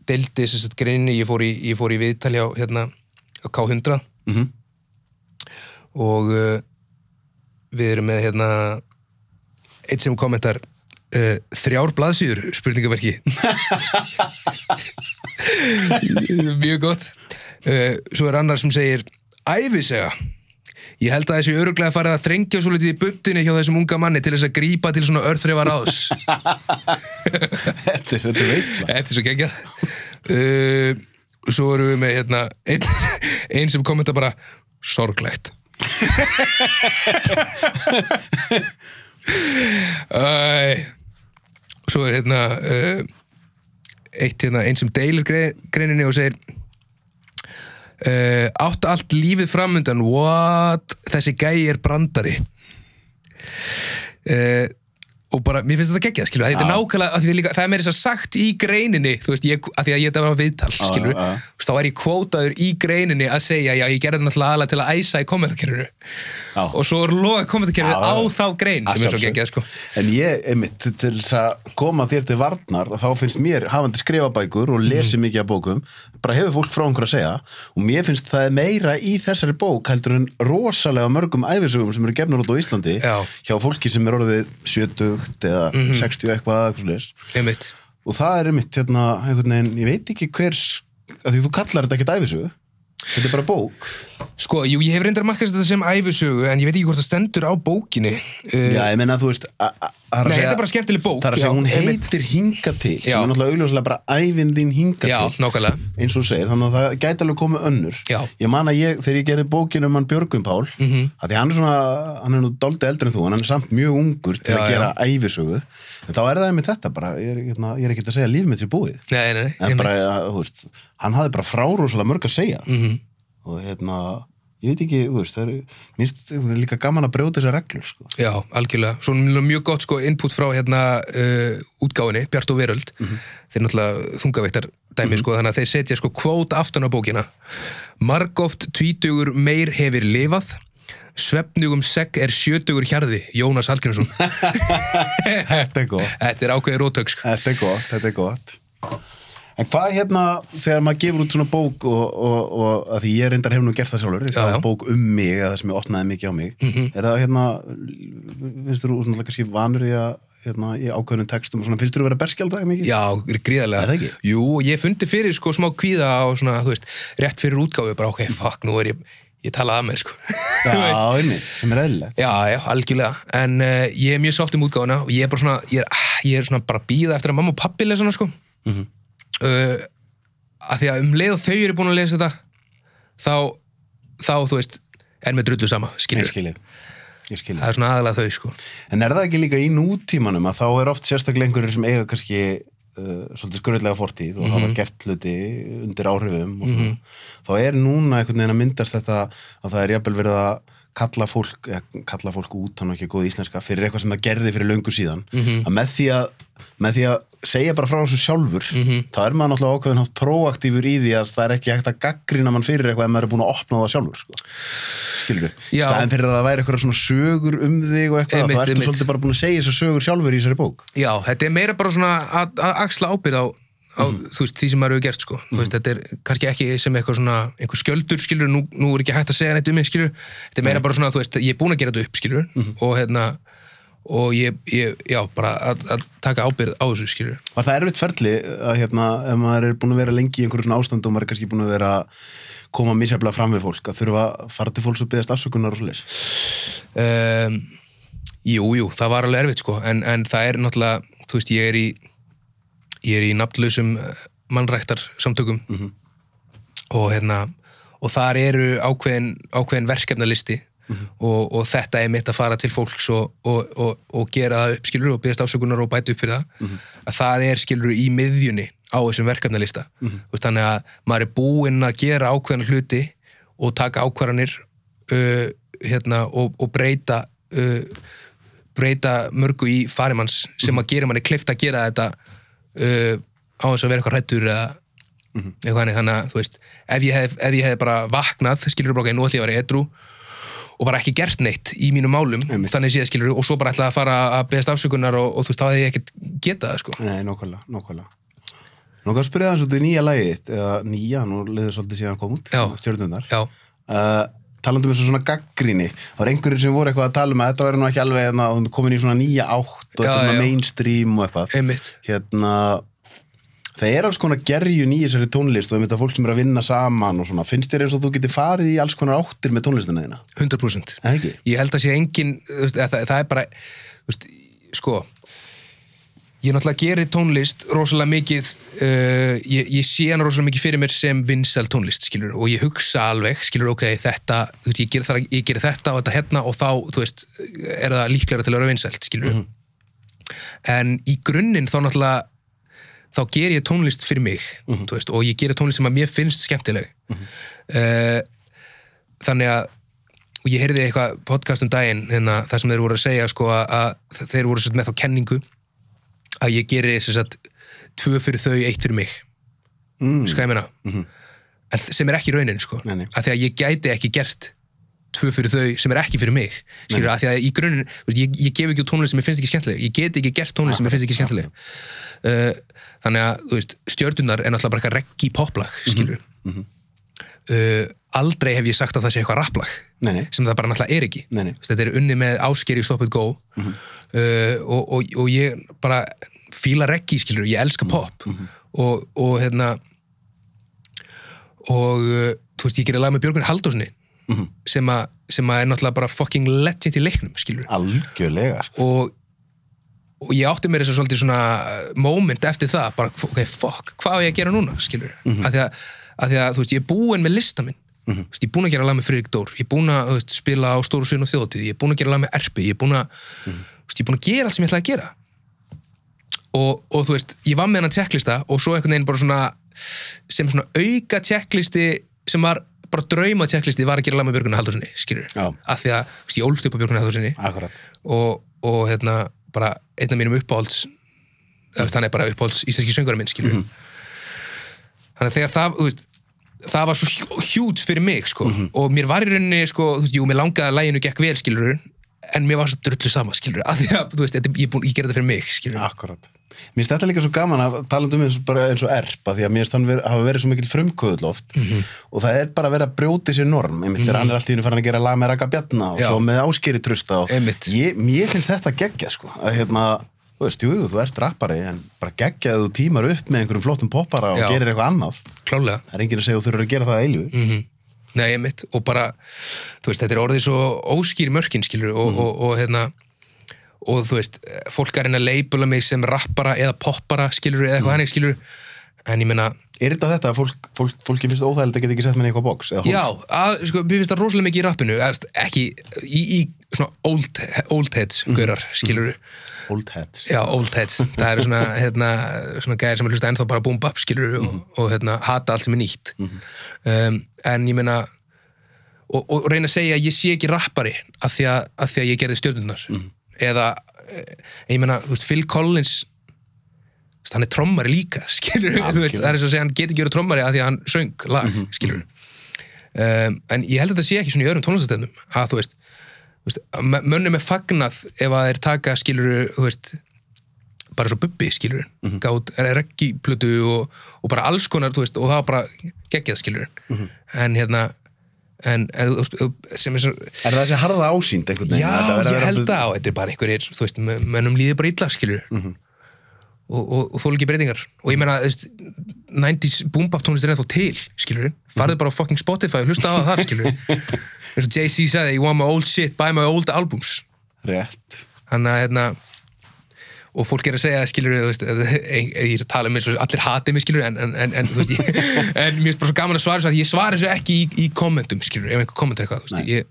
[SPEAKER 2] deldi sem sagt greininni, ég fór í, ég fór í viðtali á hérna á K100
[SPEAKER 1] mm
[SPEAKER 2] og uh, við erum með hérna einn sem kommentar uh, þrjár blaðsýður, spurningaverki mjög gott. Uh, svo er annar sem segir æfisega Ég held að þessi öruglega farið að þrengja svo litið í buttinu hjá þessum unga manni til þess að grípa til svona örþrefa ráðs.
[SPEAKER 1] Þetta er, þetta veistla.
[SPEAKER 2] Þetta er svo geggjað. Uh, svo erum við með hérna, einn ein sem kommenta bara sorglegt. Æ, svo er hérna uh, eitt hérna, einn sem deilir gre greininni og segir uh, áttu allt lífið framundan. What, þessi gæi er brandari. Uh, og bara, mér finnst þetta geggjað, skilur, þetta er nákvæmlega, líka, það er meira þess að sagt í greininni, þú veist, ég, að því að ég þetta var viðtal, skilur, þú veist, þá er ég kvótaður í greininni að segja, já, ég gerði þetta náttúrulega aðlega til að æsa í kommentakerfinu
[SPEAKER 1] Já.
[SPEAKER 2] og svo er loga kommentakerfinu
[SPEAKER 1] Já,
[SPEAKER 2] á þá grein, sem er svo geggjað, sko.
[SPEAKER 1] En ég, einmitt, til- að koma þér til varnar, þá finnst mér, hafandi skrifa bækur og lesi
[SPEAKER 2] Mhm.
[SPEAKER 1] mikið af bókum, bara hefur fólk frá einhver að segja og mér finnst það er meira í þessari bók heldur en rosalega mörgum æfisögum sem eru gefnur út á Íslandi
[SPEAKER 2] Já.
[SPEAKER 1] hjá fólki sem er orðið 70 eða 60 eitthvað, eitthvað
[SPEAKER 2] einmitt,
[SPEAKER 1] og það er einmitt hérna, einhvern veginn, ég veit ekki hvers að því þú kallar þetta ekkert æfisögu þetta er bara bók
[SPEAKER 2] sko, jú, ég hef reyndar markast þetta sem æfisögu en ég veit ekki hvort það stendur á bókinni uh,
[SPEAKER 1] Já, ég meina, þú veist að
[SPEAKER 2] Nei, þetta er bara skemmtileg bók
[SPEAKER 1] Það er að segja,
[SPEAKER 2] já,
[SPEAKER 1] hún
[SPEAKER 2] einmitt.
[SPEAKER 1] heitir hinga til
[SPEAKER 2] Já.
[SPEAKER 1] sem er náttúrulega augljóslega bara ævin þín hinga
[SPEAKER 2] Já,
[SPEAKER 1] til
[SPEAKER 2] nákvæmlega
[SPEAKER 1] eins og segir, þannig að það gæti alveg komið önnur
[SPEAKER 2] Já.
[SPEAKER 1] Ég man að ég, þegar ég gerði bókin um hann Björgum Pál mm
[SPEAKER 2] Mhm.
[SPEAKER 1] að því hann er svona, hann er nú dálítið eldri en þú en hann er samt mjög ungur til
[SPEAKER 2] Já,
[SPEAKER 1] að gera æfisögu en þá er það með þetta bara, ég er, hérna, ég er ekki að segja að líf mitt sér búið
[SPEAKER 2] Nei, nei, nei,
[SPEAKER 1] en
[SPEAKER 2] einmitt.
[SPEAKER 1] bara, að, þú veist, hann hafði bara frárósalega mörg að segja
[SPEAKER 2] Mhm.
[SPEAKER 1] Og hérna, ég veit ekki, veist, það er minnst líka gaman að brjóta þessar reglur sko.
[SPEAKER 2] Já, algjörlega. Svo mjög gott sko input frá hérna uh, útgáfinni, Bjart og Veröld. Þeir náttúrulega þungaveiktar dæmi sko, þannig að þeir setja sko kvót aftan á bókina. Margoft tvítugur meir hefur lifað. Svefnugum segg er sjötugur hjarði, Jónas Hallgrímsson.
[SPEAKER 1] Þetta er gott
[SPEAKER 2] Þetta er ákveðið rótök sko.
[SPEAKER 1] Þetta er gott, þetta er gott En hvað hérna, þegar maður gefur út svona bók og, og, og að því ég reyndar hef nú gert það sjálfur,
[SPEAKER 2] Já,
[SPEAKER 1] það
[SPEAKER 2] já.
[SPEAKER 1] bók um mig eða sem ég opnaði mikið á mig er það hérna, finnst þú svona kannski vanur því að hérna, í ákveðnum textum og svona, finnst þú vera berskjaldað mikið?
[SPEAKER 2] Já, gríðarlega.
[SPEAKER 1] Er það ekki?
[SPEAKER 2] Jú, ég fundi fyrir sko smá kvíða og svona, þú veist, rétt fyrir útgáfi bara, ok, fuck, nú er ég, ég talaði að mér sko.
[SPEAKER 1] Já, einmitt, sem er eðlilegt
[SPEAKER 2] Já, já, algjörlega, en uh, ég er mjög sátt um útgáfuna og ég er bara svona, ég er, ah, ég er svona bara að býða eftir að mamma og pappi lesa hana, sko.
[SPEAKER 1] Mhm.
[SPEAKER 2] Uh, að því að um leið og þau eru búin að lesa þetta, þá, þá, þú veist, er með drullu sama, skilur.
[SPEAKER 1] ég skilji
[SPEAKER 2] Það er svona aðalega þau, sko.
[SPEAKER 1] En er það ekki líka í nútímanum að þá er oft sérstaklega einhverjir sem eiga kannski uh, svolítið skurðlega fortíð og hafa gert hluti undir áhrifum og svona. þá er núna einhvern veginn að myndast þetta að það er jafnvel verið að kalla fólk, eða kalla fólk út, hann er ekki góð íslenska, fyrir eitthvað sem það gerði fyrir löngu síðan, að með því að með því að segja bara frá þessu sjálfur þá er maður náttúrulega ákveðin hátt próaktífur í því að það er ekki hægt að gaggrina mann fyrir eitthvað ef maður er búin að opna það sjálfur sko. skilur við, staðin fyrir að það væri eitthvað svona sögur um þig og eitthvað,
[SPEAKER 2] Einmitt,
[SPEAKER 1] þá ertu
[SPEAKER 2] einmitt.
[SPEAKER 1] svolítið bara búin að segja þessar sögur sjálfur í þessari bók.
[SPEAKER 2] Já, þetta er meira bara svona að, að axla ábyrð á, á þú veist, því sem maður hefur gert, sko. Þú veist, þetta er kannski ekki sem eitthvað svona, einhver skjöldur, skilur, nú, nú er ekki hægt að segja neitt um mig, skilur. Þetta er meira bara svona, veist, ég er búin að gera þetta upp, skilur, og hérna, og ég, ég já, bara að, að taka ábyrð á þessu, skilur.
[SPEAKER 1] Var það erfitt ferli að hérna, ef maður er búin að vera lengi í einhverju svona ástand og maður er kannski búin að vera koma misjaflega fram við fólk, að þurfa að fara til fólks og byggast afsökunar og svoleiðis?
[SPEAKER 2] um, Jú, jú, það var alveg erfitt sko en, en það er náttúrulega, þú veist, ég er í ég er í nafnlausum mannræktar samtökum og hérna og þar eru ákveðin, ákveðin verkefnalisti. Og, og þetta er mitt að fara til fólks og, og, og, og gera það upp skilur og byggast afsökunar og bæta upp fyrir það. Að það er skilur í miðjunni á þessum verkefnalista. Mm veist, þannig að maður er búinn að gera ákveðina hluti og taka ákvarðanir uh, hérna, og, og breyta uh, breyta mörgu í farimanns sem að gera manni klift að gera þetta uh, á þess að vera eitthvað hrættur eða eitthvað hannig, þannig að þú veist ef ég hef, ef ég hef bara vaknað skilur bara, ok, nú ætlum ég að vera edru og bara ekki gert neitt í mínum málum
[SPEAKER 1] Einmitt.
[SPEAKER 2] þannig séð skilur og svo bara ætla að fara að beðast afsökunar og, og þú veist, þá hefði ég ekkert getað það sko
[SPEAKER 1] Nei, nákvæmlega, nákvæmlega. Nú kannski spyrja það svolítið nýja lagið þitt, eða nýja, nú liður svolítið síðan kom út,
[SPEAKER 2] Já.
[SPEAKER 1] stjórnundar. Uh, talandum um svona gaggríni, það var einhverjir sem voru eitthvað að tala um að þetta verður nú ekki alveg hérna, komin í svona nýja átt og
[SPEAKER 2] Já,
[SPEAKER 1] er
[SPEAKER 2] já.
[SPEAKER 1] mainstream og eitthvað. Hérna, Það er alls konar gerjun í þessari tónlist og einmitt að fólk sem er að vinna saman og svona, finnst þér eins og þú getur farið í alls konar áttir með tónlistina þína?
[SPEAKER 2] 100%
[SPEAKER 1] Eða ekki?
[SPEAKER 2] ég held að sé engin það, það er bara sko ég náttúrulega gerir tónlist rosalega mikið uh, ég, ég sé hann rosalega mikið fyrir mér sem vinsæl tónlist skilur, og ég hugsa alveg, skilur, ok, þetta veist, ég gerir, þar, gerir þetta og þetta hérna og þá, veist, er það líklega til að vera vinsælt, skilur en í grunninn þá náttúrulega þá ger ég tónlist fyrir mig þú veist, og ég gerir tónlist sem að mér finnst skemmtileg. Uh, þannig að og ég heyrði eitthvað podcast um daginn hérna, það sem þeir voru að segja sko, að, að þeir voru með þá kenningu að ég geri sagt, tvö fyrir þau, eitt fyrir mig.
[SPEAKER 1] Mm.
[SPEAKER 2] sko ég meina? En þ- sem er ekki raunin sko.
[SPEAKER 1] Nei,
[SPEAKER 2] að því að ég gæti ekki gert tvö fyrir þau sem er ekki fyrir mig skilur, að því að í grunin, ég, ég gef ekki tónlist sem ég finnst ekki skemmtileg, ég get ekki gert tónlist sem ég finnst ekki skemmtileg. uh, þannig að þú veist, stjördunar er náttúrulega bara reggi poplag skilur uh, aldrei hef ég sagt að það sé eitthvað rapplag sem það bara náttúrulega er ekki.
[SPEAKER 1] Nei, nei.
[SPEAKER 2] Þetta er unni með áskeri Stop It Go uh, og, og, og ég bara fíla reggi skilur, ég elska pop. Og, og hérna og uh, þú veist, ég gerir lag með Björgun Haldósni sem, a, sem að er náttúrulega bara fucking legend í leiknum skilur
[SPEAKER 1] Algjörlega, sko.
[SPEAKER 2] og, og ég átti mér þess að svolítið svona moment eftir það, bara, ok, fuck hvað á ég að gera núna, skilur mm
[SPEAKER 1] Mhm.
[SPEAKER 2] að, því að, að því að, þú veist, ég er búinn með lista minn. Mm veist, ég er búinn að gera lag með Friðrik Dór ég er búinn að veist, spila á Stóru Svinn og Þjóðtíð ég er búinn að gera lag með Erpi, ég er búinn að
[SPEAKER 1] Mhm.
[SPEAKER 2] þú veist, ég er búinn að gera allt sem ég ætlaði að gera. Og, og þú veist, ég var með hennan checklista og svo einhvern veginn bara svona sem svona auka checklisti sem var bara drauma checklisti var að gera lag með Björgunni Haldursinni, skilur að því að, veist, ég ólst upp á Björgunni Haldursinni
[SPEAKER 1] Akkurat.
[SPEAKER 2] og, og hérna bara einn af mínum uppáhalds hann er bara uppáhalds íslenski söngurar minn skilur þannig að þegar það þú veist, það var svo hjút fyrir mig sko. og mér var í rauninni sko, þú veist, jú, mér langaði að læginu gekk vel skilur en mér var svo drullu sama skilur af því að, þú veist, ég, er ég gerði þetta fyrir mig skilur
[SPEAKER 1] Akkurat. Mér finnst þetta líka svo gaman að tala um eins og, bara eins og erp að því að mér finnst hann ver, hafa verið svo mikil frumkvöðl oft og það er bara að vera að brjóti sér norm. Einmitt þegar hann er alltaf farin að gera lag með Raka Bjarna og
[SPEAKER 2] Já.
[SPEAKER 1] svo með áskeri trusta og ég, mér finnst þetta geggja sko. Að hérna, þú veist, jú, þú ert rappari en bara geggja að þú tímar upp með einhverjum flottum poppara og
[SPEAKER 2] Já.
[SPEAKER 1] gerir eitthvað annað.
[SPEAKER 2] Klálega
[SPEAKER 1] það er enginn að segja að þú þurfur að gera það að eilju
[SPEAKER 2] mm Nei, ég mitt, og bara þú veist, þetta er orðið svo óskýr mörkin skilur, og, og, og hérna og þú veist, fólk er reyna að leipula mig sem rappara eða poppara skilur, eða eitthvað hannig skilur en ég meina,
[SPEAKER 1] Er þetta þetta að fólk, fólk, fólki finnst óþægilegt að geta ekki sett með eitthvað box? eða hólf?
[SPEAKER 2] já, að, sko, mér finnst það rosalega mikið í rappinu, eða, ekki í, í svona old, old heads gaurar, skilur
[SPEAKER 1] Old heads.
[SPEAKER 2] Já, old heads, það eru svona hérna, svona gæðir sem er hlusta ennþá bara boom bap skilur og, og hérna, hata allt sem er nýtt. Um, en ég meina og, og reyna að segja að ég sé ekki rappari af því að, af því að ég gerði stjórnunar eða, eh, ég meina, þú veist, Phil Collins hann er trommari líka skilur, veist, það er eins og að segja hann geti ekki verið trommari af því að hann söng lag, skilur um, en ég held að þetta sé ekki svona í öðrum tónlistastefnum að þú veist, veist að mö- mönnum er fagnað ef að þeir taka skilur, þú veist bara svo bubbi, skilur mm -hmm. gátt reggiplutu og, og bara alls konar, þú veist, og það var bara geggjað, skilur en hérna en, en sem er svo
[SPEAKER 1] Er það þessi harða ásýnd einhvern veginn?
[SPEAKER 2] já,
[SPEAKER 1] að
[SPEAKER 2] ég held það og þetta er bara einhverjir, þú veist, mö- mönnum líður bara illa, skilur og, og, og þóla ekki breytingar. Og ég meina, þú veist 90s boom-bap tónlist er ennþá til, skilur farðu bara á fucking Spotify og hlusta á það þar, skilur eins og Jay-Z sagði, you want my old shit, buy my old albums.
[SPEAKER 1] Rétt.
[SPEAKER 2] Hann að hérna og fólk er að segja, skilur þú veist, ég er að tala um eins og allir hati mig, skilur en, en, en, en, veist, ég, en mér finnst bara svo gaman að svara að ég svara þessu ekki í, í kommentum, skilur, ef einhver kommentar eitthvað, þú veist, ég,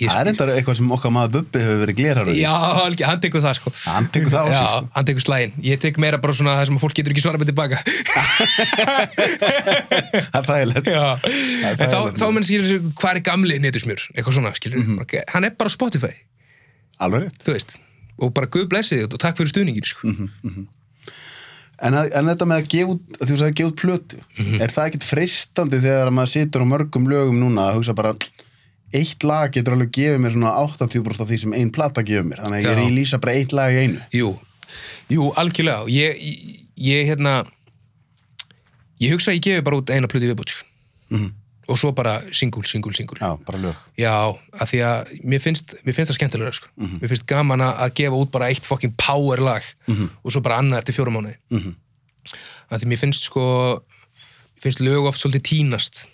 [SPEAKER 2] ég
[SPEAKER 1] Það er enda eitthvað sem okkar maður Bubbi hefur verið glerar
[SPEAKER 2] Já, alveg, hann tekur það, sko.
[SPEAKER 1] Hann tekur það á sig,
[SPEAKER 2] Já,
[SPEAKER 1] sko.
[SPEAKER 2] hann tekur slægin, ég tek meira bara svona það sem fólk getur ekki svara með tilbaka.
[SPEAKER 1] Það er er
[SPEAKER 2] en þá, þá menn skilur hvað er gamli netusmjör, eitthvað svona, skilur
[SPEAKER 1] Mhm.
[SPEAKER 2] bara, hann er bara Spotify,
[SPEAKER 1] Alveg rétt.
[SPEAKER 2] Þú veist og bara guð blessi þig og takk fyrir stuðningin, sko
[SPEAKER 1] Mhm. En, að, en þetta með að gefa út, þú sagði að gefa út plötu
[SPEAKER 2] Mhm.
[SPEAKER 1] Er það ekkit freistandi þegar maður situr á mörgum lögum núna að hugsa bara Eitt lag getur alveg gefið mér svona 80% af því sem ein plata gefur mér Þannig að ég er
[SPEAKER 2] Já.
[SPEAKER 1] í lýsa bara eitt lag í einu
[SPEAKER 2] Jú, jú, algjörlega ég, ég, ég hérna ég hugsa að ég gefi bara út eina plötu viðbútt sko. Og svo bara singul, singul, singul
[SPEAKER 1] Já, bara lög
[SPEAKER 2] Já, af því að mér finnst, mér finnst það skemmtilega sko.
[SPEAKER 1] Mhm.
[SPEAKER 2] mér finnst gaman að gefa út bara eitt fucking power lag og svo bara annað eftir fjórum mánuði
[SPEAKER 1] Mhm.
[SPEAKER 2] að því mér finnst sko mér finnst lög oft svolítið tínast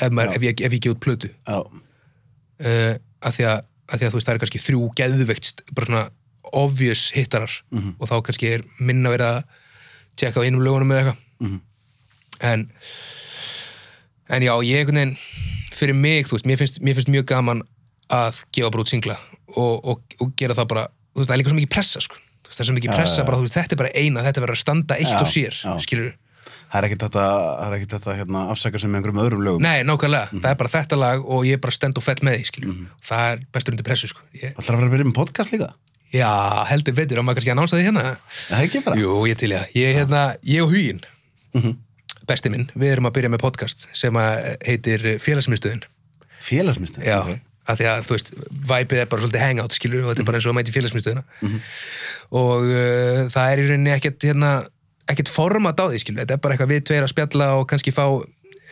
[SPEAKER 2] ef, maður, ef, ég, ef ég gefa út plötu
[SPEAKER 1] Já,
[SPEAKER 2] uh, að, því að, að því að þú veist það er kannski þrjú geðveikt bara svona obvious hittarar
[SPEAKER 1] Mhm.
[SPEAKER 2] og þá kannski er minna verið að tjekka á einum lögunum eða eitthvað
[SPEAKER 1] Mhm.
[SPEAKER 2] en en já, ég einhvern veginn fyrir mig, þú veist, mér finnst, mér finnst mjög gaman að gefa bara út singla og, og, og gera það bara, þú veist, það er líka svo mikið pressa sko. Þú veist, það er svo mikið pressa bara, þú veist, þetta er bara eina, þetta verður að standa eitt
[SPEAKER 1] Já,
[SPEAKER 2] og sér,
[SPEAKER 1] já.
[SPEAKER 2] skilur
[SPEAKER 1] það er ekkert þetta, það er ekkert þetta hérna, afsaka sem einhverjum öðrum lögum.
[SPEAKER 2] Nei, nákvæmlega,
[SPEAKER 1] Mhm.
[SPEAKER 2] það er bara þetta lag og ég er bara stend og fett með því, skilur það er bestur undir pressu, sko ég,
[SPEAKER 1] Það ætlar að vera að byrja með podcast líka?
[SPEAKER 2] Já, heldur betur, og maður kannski að nánsa því hérna
[SPEAKER 1] Það er ekki bara?
[SPEAKER 2] Jú, ég til ég, ég, hérna, ég og Huginn
[SPEAKER 1] Mhm.
[SPEAKER 2] Besti minn, við erum að byrja með podcast sem heitir Félagsmiðstöðin.
[SPEAKER 1] Félagsmyndstöð?
[SPEAKER 2] Já, af því að, þú veist, væpið er bara svolítið hangout, skilur, og þetta er bara eins og að mæti félagsmyndstöðina og uh, það er í rauninni ekkert, hérna, ekkert format á því, skilur, þetta er bara eitthvað við tveir að spjalla og kannski fá,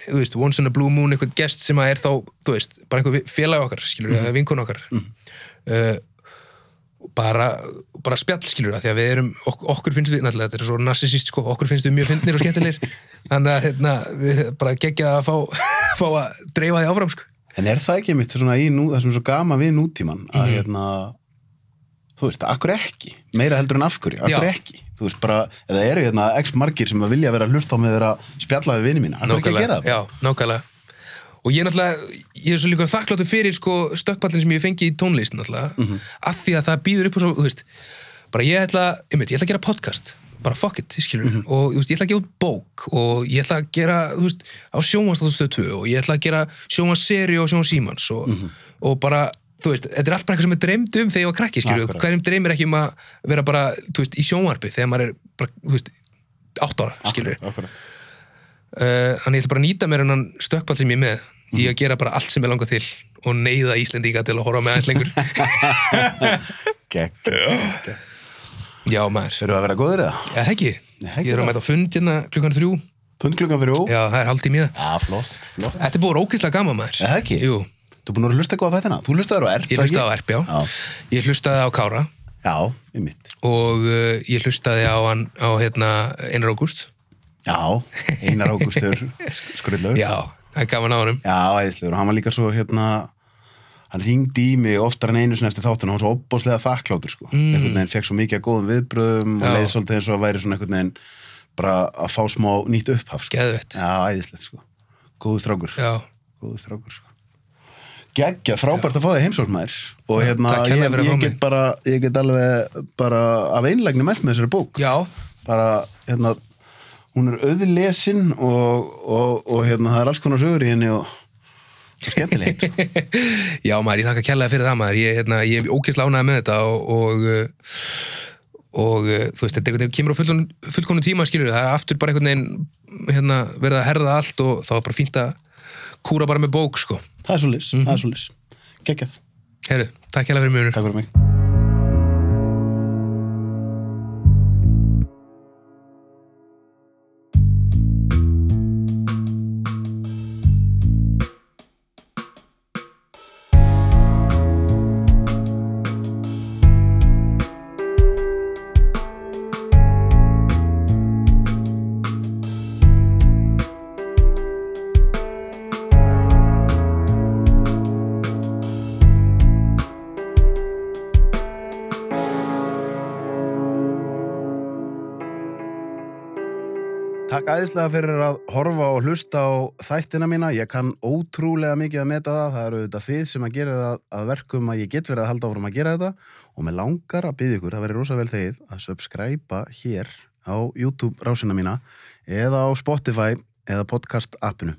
[SPEAKER 2] þú veist, once in a blue moon, eitthvað gest sem að er þá, þú veist, bara eitthvað félag okkar, skilur, mm -hmm. vinkun okkar. Uh, bara, bara spjall, skilur, af því að við erum, ok okkur finnst við, náttúrulega, þetta er svo narcissist, sko, okkur finnst við mjög fyndnir og skemmtilegir. Þannig að, hérna, við bara gegja að fá, fá að dreifa því áfram, sko.
[SPEAKER 1] En er það ekki mitt svona í nú, það sem er svo gama við nútíman að
[SPEAKER 2] Mhm.
[SPEAKER 1] hérna, þú veist, akkur ekki, meira heldur en af hverju, akkur
[SPEAKER 2] Já.
[SPEAKER 1] ekki, þú veist, bara, eða eru hérna x margir sem vilja vera að hlusta á mig vera að spjalla við vini mína, akkur ekki að gera það?
[SPEAKER 2] Já, nákvæmlega og ég er náttúrulega, ég er svo líka þakkláttur fyrir sko stökkpallin sem ég fengi í tónlist náttúrulega,
[SPEAKER 1] Mhm.
[SPEAKER 2] af því að það býður upp á svo, þú veist, bara ég ætla ég, ég ætla að gera podcast, bara fuck it skilur,
[SPEAKER 1] Mhm.
[SPEAKER 2] og þú veist, ég ætla að gefa út bók og ég ætla að gera, þú veist, á sjónvarstáðstöð 2 og ég ætla að gera sjónvarsseríu og sjónvarsímans og,
[SPEAKER 1] Mhm.
[SPEAKER 2] og bara þú veist, þetta er allt bara eitthvað sem er dreymd um þegar ég var krakki,
[SPEAKER 1] Akkurat.
[SPEAKER 2] hverjum dreymir ekki um að vera bara, þú veist, í sjónvarpi þegar maður er bara, þú veist, átt ára, skilju
[SPEAKER 1] Akkurat, akkurat.
[SPEAKER 2] uh, þannig ég ætla bara að nýta mér hennan stökkpall sem ég er með í að gera bara allt sem ég langar til og neyða Íslendinga til að horfa með aðeins lengur
[SPEAKER 1] Gekk,
[SPEAKER 2] já maður,
[SPEAKER 1] Eru að vera góður eða?
[SPEAKER 2] já ekki ég er að mæta á fund hérna klukkan þrjú
[SPEAKER 1] Pund klukkan þrjú?
[SPEAKER 2] já, það er haldið mjög
[SPEAKER 1] Já, flott, flott.
[SPEAKER 2] þetta er búið ókýrslega gaman maður
[SPEAKER 1] Er það ekki?
[SPEAKER 2] Jú,
[SPEAKER 1] Þú er búin að hlusta eitthvað á þættina? Þú hlustaður á erp?
[SPEAKER 2] ég hlustaði á Erp, já.
[SPEAKER 1] Já,
[SPEAKER 2] ég hlustaði á Kára
[SPEAKER 1] já, í mitt.
[SPEAKER 2] og uh, ég hlustaði á hann á hérna Einar Ágúst
[SPEAKER 1] Já, Einar Ágústur Skrullu.
[SPEAKER 2] já, það er gaman á honum
[SPEAKER 1] Já, æðislegur. Hann var líka svo hérna, hann ringdi í mig oftar en einu sinni eftir þáttun og hann var svo opbóðslega þakkláttur sko. Mm. Einhvern veginn fekk svo mikið að góðum viðbröðum og
[SPEAKER 2] Já.
[SPEAKER 1] leið svolítið eins og að væri svona einhvern veginn bara að fá smá nýtt upphaf sko.
[SPEAKER 2] geðvett,
[SPEAKER 1] Já, æðislegt sko. Góðu strákur.
[SPEAKER 2] já,
[SPEAKER 1] Góðu strákur sko. Geggja, frábært að fá þig heimsóknmaður og hérna, ég, ég get bara ég get alveg bara af einlægni mælt með þessari bók
[SPEAKER 2] já
[SPEAKER 1] bara, hérna hún er auðlesin og, og, og hérna, það er alls konar sögur í henni og, og skemmtilegt sko.
[SPEAKER 2] Já maður, ég þakka kærlega fyrir það maður. Ég, hérna, ég er ókvæslega ánægð með þetta og, og, og uh, þú veist, þetta kemur á fullkonu, tíma skilur það er aftur bara einhvern veginn hérna, verið að herða allt og þá er bara fínt að kúra bara með bók sko.
[SPEAKER 1] Það er svo lis, það er svo lis geggjað,
[SPEAKER 2] Herru, takk kærlega fyrir mjönur
[SPEAKER 1] takk fyrir mig æðislega fyrir að horfa og hlusta á þættina mína. Ég kann ótrúlega mikið að meta það. Það eru auðvitað þið sem að gera það að verkum að ég get verið að halda áfram að gera þetta og með langar að byggja ykkur, það verið rosa vel þegið, að subscriba hér á YouTube rásina mína eða á Spotify eða podcast appinu.